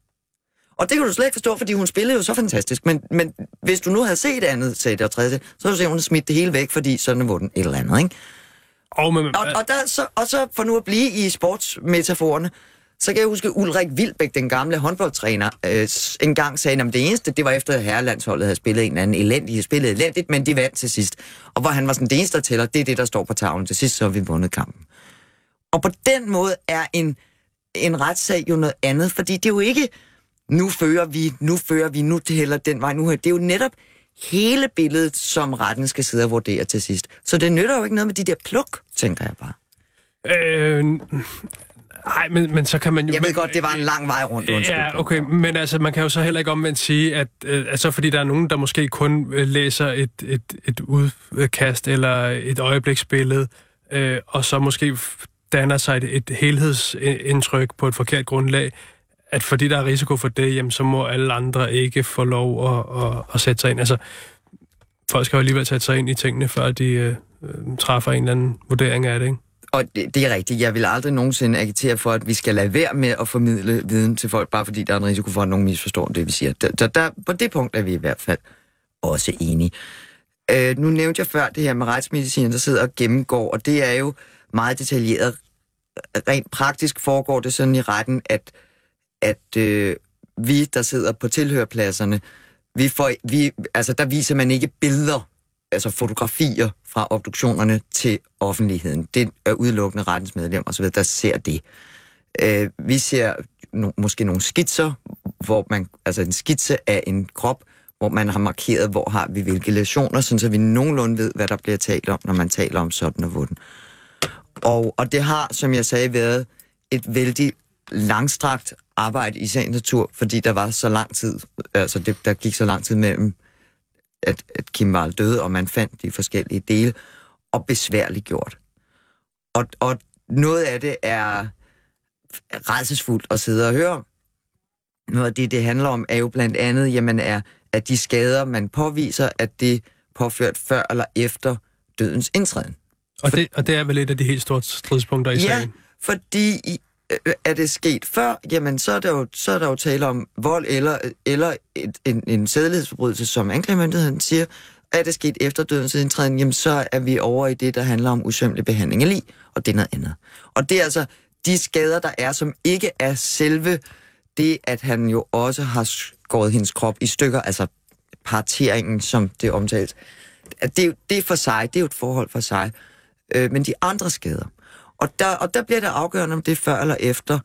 Og det kan du slet ikke forstå, fordi hun spillede jo så fantastisk. Men, men hvis du nu havde set andet sæt og tredje, så ville du se, at hun smidt det hele væk, fordi sådan var den et eller andet, ikke? Og, men, Og, og, der, så, og så for nu at blive i sportsmetaforerne, så kan jeg huske, Ulrik Vilbæk, den gamle håndboldtræner, øh, engang sagde, at det eneste, det var efter, at herrelandsholdet havde spillet en eller anden elendig, de spillede elendigt, men de vandt til sidst. Og hvor han var sådan, det eneste, der tæller, det er det, der står på tavlen. Til sidst så har vi vundet kampen. Og på den måde er en, en retssag jo noget andet, fordi det er jo ikke, nu fører vi, nu fører vi, nu tæller den vej, nu her. Det er jo netop hele billedet, som retten skal sidde og vurdere til sidst. Så det nytter jo ikke noget med de der pluk, tænker jeg bare. øh, nej, men, men så kan man jo... Jeg ved men, godt, det var en lang vej rundt. Undskyld. Ja, okay, men altså, man kan jo så heller ikke omvendt sige, at øh, altså, fordi der er nogen, der måske kun øh, læser et, et, et udkast eller et øjebliksbillede, øh, og så måske danner sig et, et helhedsindtryk på et forkert grundlag, at fordi der er risiko for det, jamen, så må alle andre ikke få lov at, at, at sætte sig ind. Altså, folk skal jo alligevel sætte sig ind i tingene, før de øh, øh, træffer en eller anden vurdering af det, ikke? Og det, det er rigtigt. Jeg vil aldrig nogensinde agitere for, at vi skal lade være med at formidle viden til folk, bare fordi der er en risiko for, at nogen misforstår det, vi siger. Så der, der, på det punkt er vi i hvert fald også enige. Øh, nu nævnte jeg før det her med retsmedicin, der sidder og gennemgår, og det er jo meget detaljeret. Rent praktisk foregår det sådan i retten, at, at øh, vi, der sidder på tilhørpladserne, vi får, vi, altså der viser man ikke billeder, altså fotografier fra obduktionerne til offentligheden. Det er udelukkende rettens medlem osv., der ser det. Øh, vi ser no, måske nogle skitser, hvor man, altså en skitse af en krop, hvor man har markeret, hvor har vi hvilke lesioner, sådan så vi nogenlunde ved, hvad der bliver talt om, når man taler om sådan og vunden. Og, og det har, som jeg sagde, været et vældig langstrakt arbejde i sagens natur, fordi der var så lang tid, altså det, der gik så lang tid mellem, at, at Kim Wall døde, og man fandt de forskellige dele, og besværligt gjort. Og, og noget af det er redselsfuldt at sidde og høre. Noget af det, det handler om, er jo blandt andet, jamen er, at de skader, man påviser, at det påført før eller efter dødens indtræden. Og det, og det er vel et af de helt store stridspunkter i Ja, sagen. fordi i- Øh, er det sket før, jamen så er der jo, så er der jo tale om vold eller, eller et, en, en sædelighedsforbrydelse, som anklagemyndigheden siger. Er det sket efter dødens indtræden, jamen så er vi over i det, der handler om usømmelig behandling af lig, og det er noget andet. Og det er altså de skader, der er, som ikke er selve det, at han jo også har skåret hendes krop i stykker, altså parteringen, som det omtales. Det, er det er for sig, det er jo et forhold for sig. Øh, men de andre skader, og der, og der bliver det afgørende, om det er før eller efter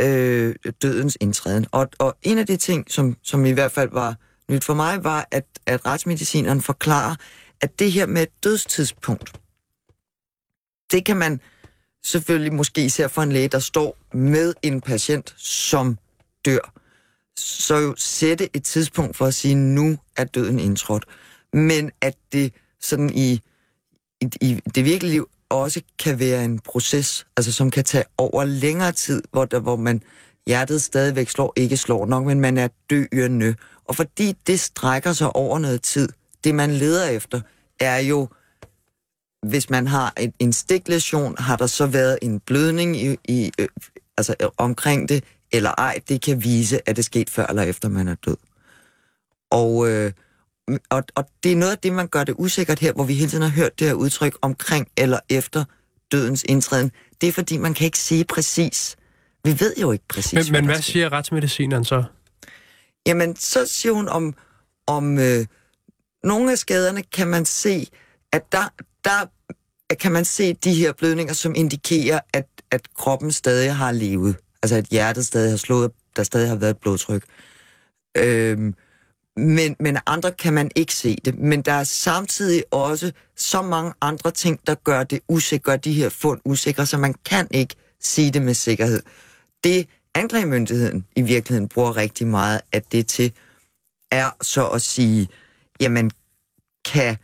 øh, dødens indtræden. Og, og en af de ting, som, som i hvert fald var nyt for mig, var, at, at retsmedicineren forklarer, at det her med et dødstidspunkt, det kan man selvfølgelig måske især for en læge, der står med en patient, som dør, så jo sætte et tidspunkt for at sige, nu er døden indtrådt. Men at det sådan i, i, i det virkelige liv også kan være en proces, altså som kan tage over længere tid, hvor, der, hvor man hjertet stadigvæk slår, ikke slår nok, men man er døende. Og fordi det strækker sig over noget tid, det man leder efter, er jo, hvis man har en, en stiklæsion, har der så været en blødning i, i, øh, altså, øh, omkring det, eller ej, det kan vise, at det er sket før eller efter man er død. Og, øh, og, og det er noget af det, man gør det usikkert her, hvor vi hele tiden har hørt det her udtryk omkring eller efter dødens indtræden. Det er fordi, man kan ikke sige præcis. Vi ved jo ikke præcis. Men, men hvad siger retsmedicineren så? Jamen, så siger hun om, om øh, nogle af skaderne kan man se, at der, der kan man se de her blødninger, som indikerer, at, at kroppen stadig har levet. Altså at hjertet stadig har slået, der stadig har været et blodtryk. Øhm, men, men andre kan man ikke se det. Men der er samtidig også så mange andre ting, der gør det usikre, de her fund usikre, så man kan ikke sige det med sikkerhed. Det anklagemyndigheden i virkeligheden bruger rigtig meget af det til, er så at sige, jamen, kan...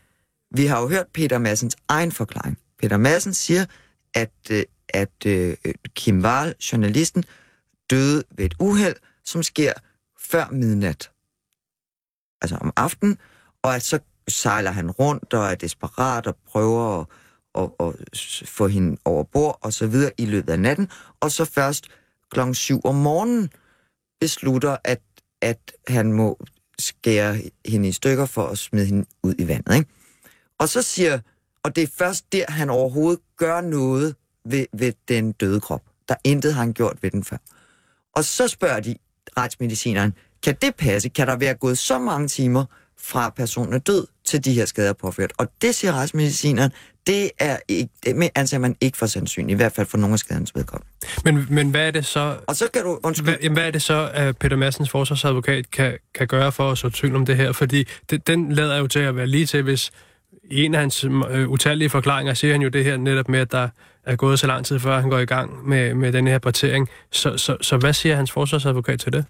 Vi har jo hørt Peter Massens egen forklaring. Peter Massen siger, at, øh, at øh, Kim Wahl, journalisten, døde ved et uheld, som sker før midnat. Altså om aftenen, og at så sejler han rundt og er desperat og prøver at, at, at få hende over bord og så videre i løbet af natten, og så først klokken 7 om morgenen beslutter, at, at han må skære hende i stykker for at smide hende ud i vandet. Ikke? Og så siger, og det er først der, han overhovedet gør noget ved, ved den døde krop. Der intet har han gjort ved den før. Og så spørger de retsmedicineren, kan det passe? Kan der være gået så mange timer fra personen er død til de her skader påført? Og det siger retsmedicineren, det er ikke, det anser man ikke for sandsynligt, i hvert fald for nogle af skadernes vedkommende. Men, men hvad er det så... Og så kan du... Hvad, jamen, hvad er det så, at Peter Massens forsvarsadvokat kan, kan gøre for at så tvivl om det her? Fordi det, den lader jo til at være lige til, hvis i en af hans øh, utallige forklaringer siger han jo det her netop med, at der er gået så lang tid, før han går i gang med, med den her partering. Så, så, så hvad siger hans forsvarsadvokat til det?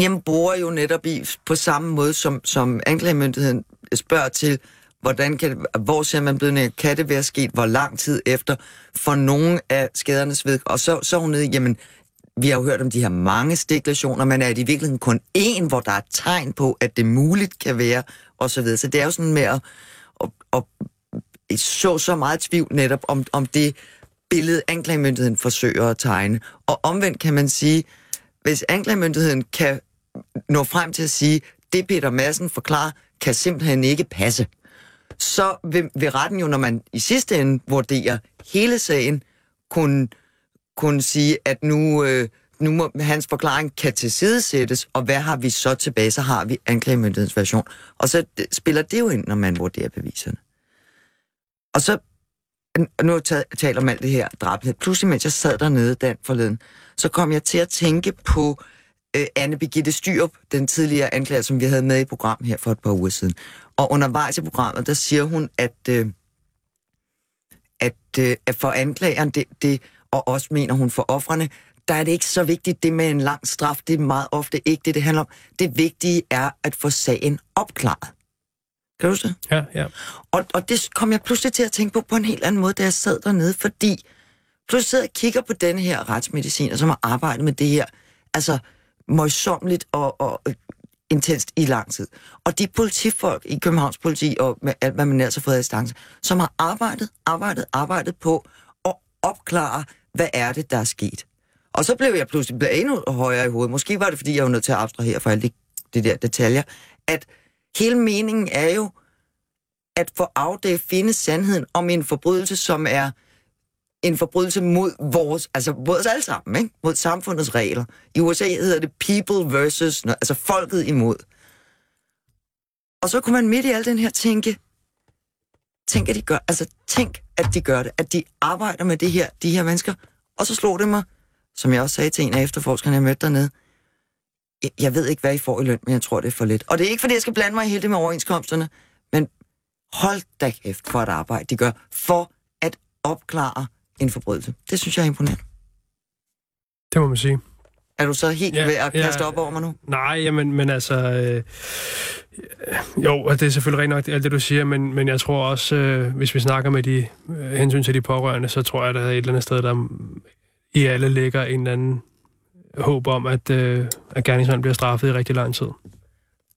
Jamen, bruger jo netop i, på samme måde, som, som anklagemyndigheden spørger til, hvordan kan hvor ser man blevet kan det være sket, hvor lang tid efter, for nogen af skadernes ved, og så, så hun nede, jamen, vi har jo hørt om de her mange stiklationer, men er det i virkeligheden kun én, hvor der er tegn på, at det muligt kan være, og så videre. Så det er jo sådan med at, at, at, at så så meget tvivl netop om, om det billede, anklagemyndigheden forsøger at tegne. Og omvendt kan man sige, hvis anklagemyndigheden kan når frem til at sige, det Peter Madsen forklarer, kan simpelthen ikke passe, så vil, vil retten jo, når man i sidste ende vurderer hele sagen, kunne, kunne sige, at nu, øh, nu må hans forklaring kan tilsidesættes, og hvad har vi så tilbage? Så har vi anklagemyndighedens version. Og så øh, spiller det jo ind, når man vurderer beviserne. Og så, nu taler om alt det her drabhed. Pludselig, mens jeg sad dernede den forleden, så kom jeg til at tænke på øh, Anne Birgitte Styrup, den tidligere anklager, som vi havde med i program her for et par uger siden. Og undervejs i programmet, der siger hun, at, øh, at, øh, at for anklageren, det, det, og også mener hun for offrene, der er det ikke så vigtigt det med en lang straf. Det er meget ofte ikke det, det handler om. Det vigtige er at få sagen opklaret. Kan du det? Ja, ja. Og, og det kom jeg pludselig til at tænke på på en helt anden måde, da jeg sad dernede, fordi pludselig sidder jeg og kigger på den her retsmediciner, som har arbejdet med det her, altså møjsommeligt og, og øh, intenst i lang tid. Og de politifolk i Københavns politi, og med alt, hvad man ellers har fået af som har arbejdet, arbejdet, arbejdet på at opklare, hvad er det, der er sket. Og så blev jeg pludselig blev endnu højere i hovedet. Måske var det, fordi jeg var nødt til at abstrahere for alle de, de der detaljer. At hele meningen er jo, at få afdækket finde sandheden om en forbrydelse, som er en forbrydelse mod vores, altså mod os alle sammen, ikke? mod samfundets regler. I USA hedder det people versus, altså folket imod. Og så kunne man midt i al den her tænke, tænk at de gør, altså tænk at de gør det, at de arbejder med det her, de her mennesker. Og så slog det mig, som jeg også sagde til en af efterforskerne, jeg mødte dernede, jeg ved ikke, hvad I får i løn, men jeg tror, det er for lidt. Og det er ikke, fordi jeg skal blande mig i hele det med overenskomsterne, men hold da kæft for et arbejde, de gør, for at opklare en forbrydelse. Det synes jeg er imponerende. Det må man sige. Er du så helt ja, ved at kaste ja, op over mig nu? Nej, jamen, men altså... Øh, jo, det er selvfølgelig rent nok alt det, du siger, men, men jeg tror også, øh, hvis vi snakker med de øh, hensyn til de pårørende, så tror jeg, der er et eller andet sted, der i alle ligger en eller anden håb om, at, øh, at gerningsmanden bliver straffet i rigtig lang tid.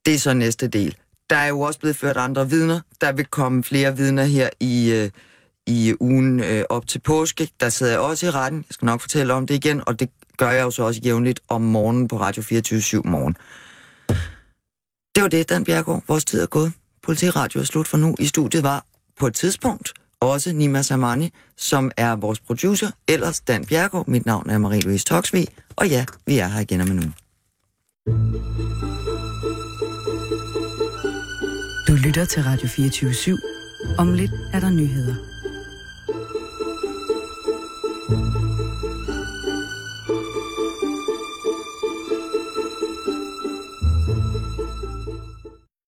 Det er så næste del. Der er jo også blevet ført andre vidner. Der vil komme flere vidner her i... Øh, i øh, ugen øh, op til påske. Der sidder jeg også i retten. Jeg skal nok fortælle om det igen, og det gør jeg jo så også jævnligt om morgenen på Radio 24 7 morgen. Det var det, Dan Bjergård. Vores tid er gået. Politiradio er slut for nu. I studiet var på et tidspunkt også Nima Samani, som er vores producer. Ellers Dan Bjergård. Mit navn er Marie-Louise Toksvig. Og ja, vi er her igen om en uge. Du lytter til Radio 24 /7. Om lidt er der nyheder. thank you.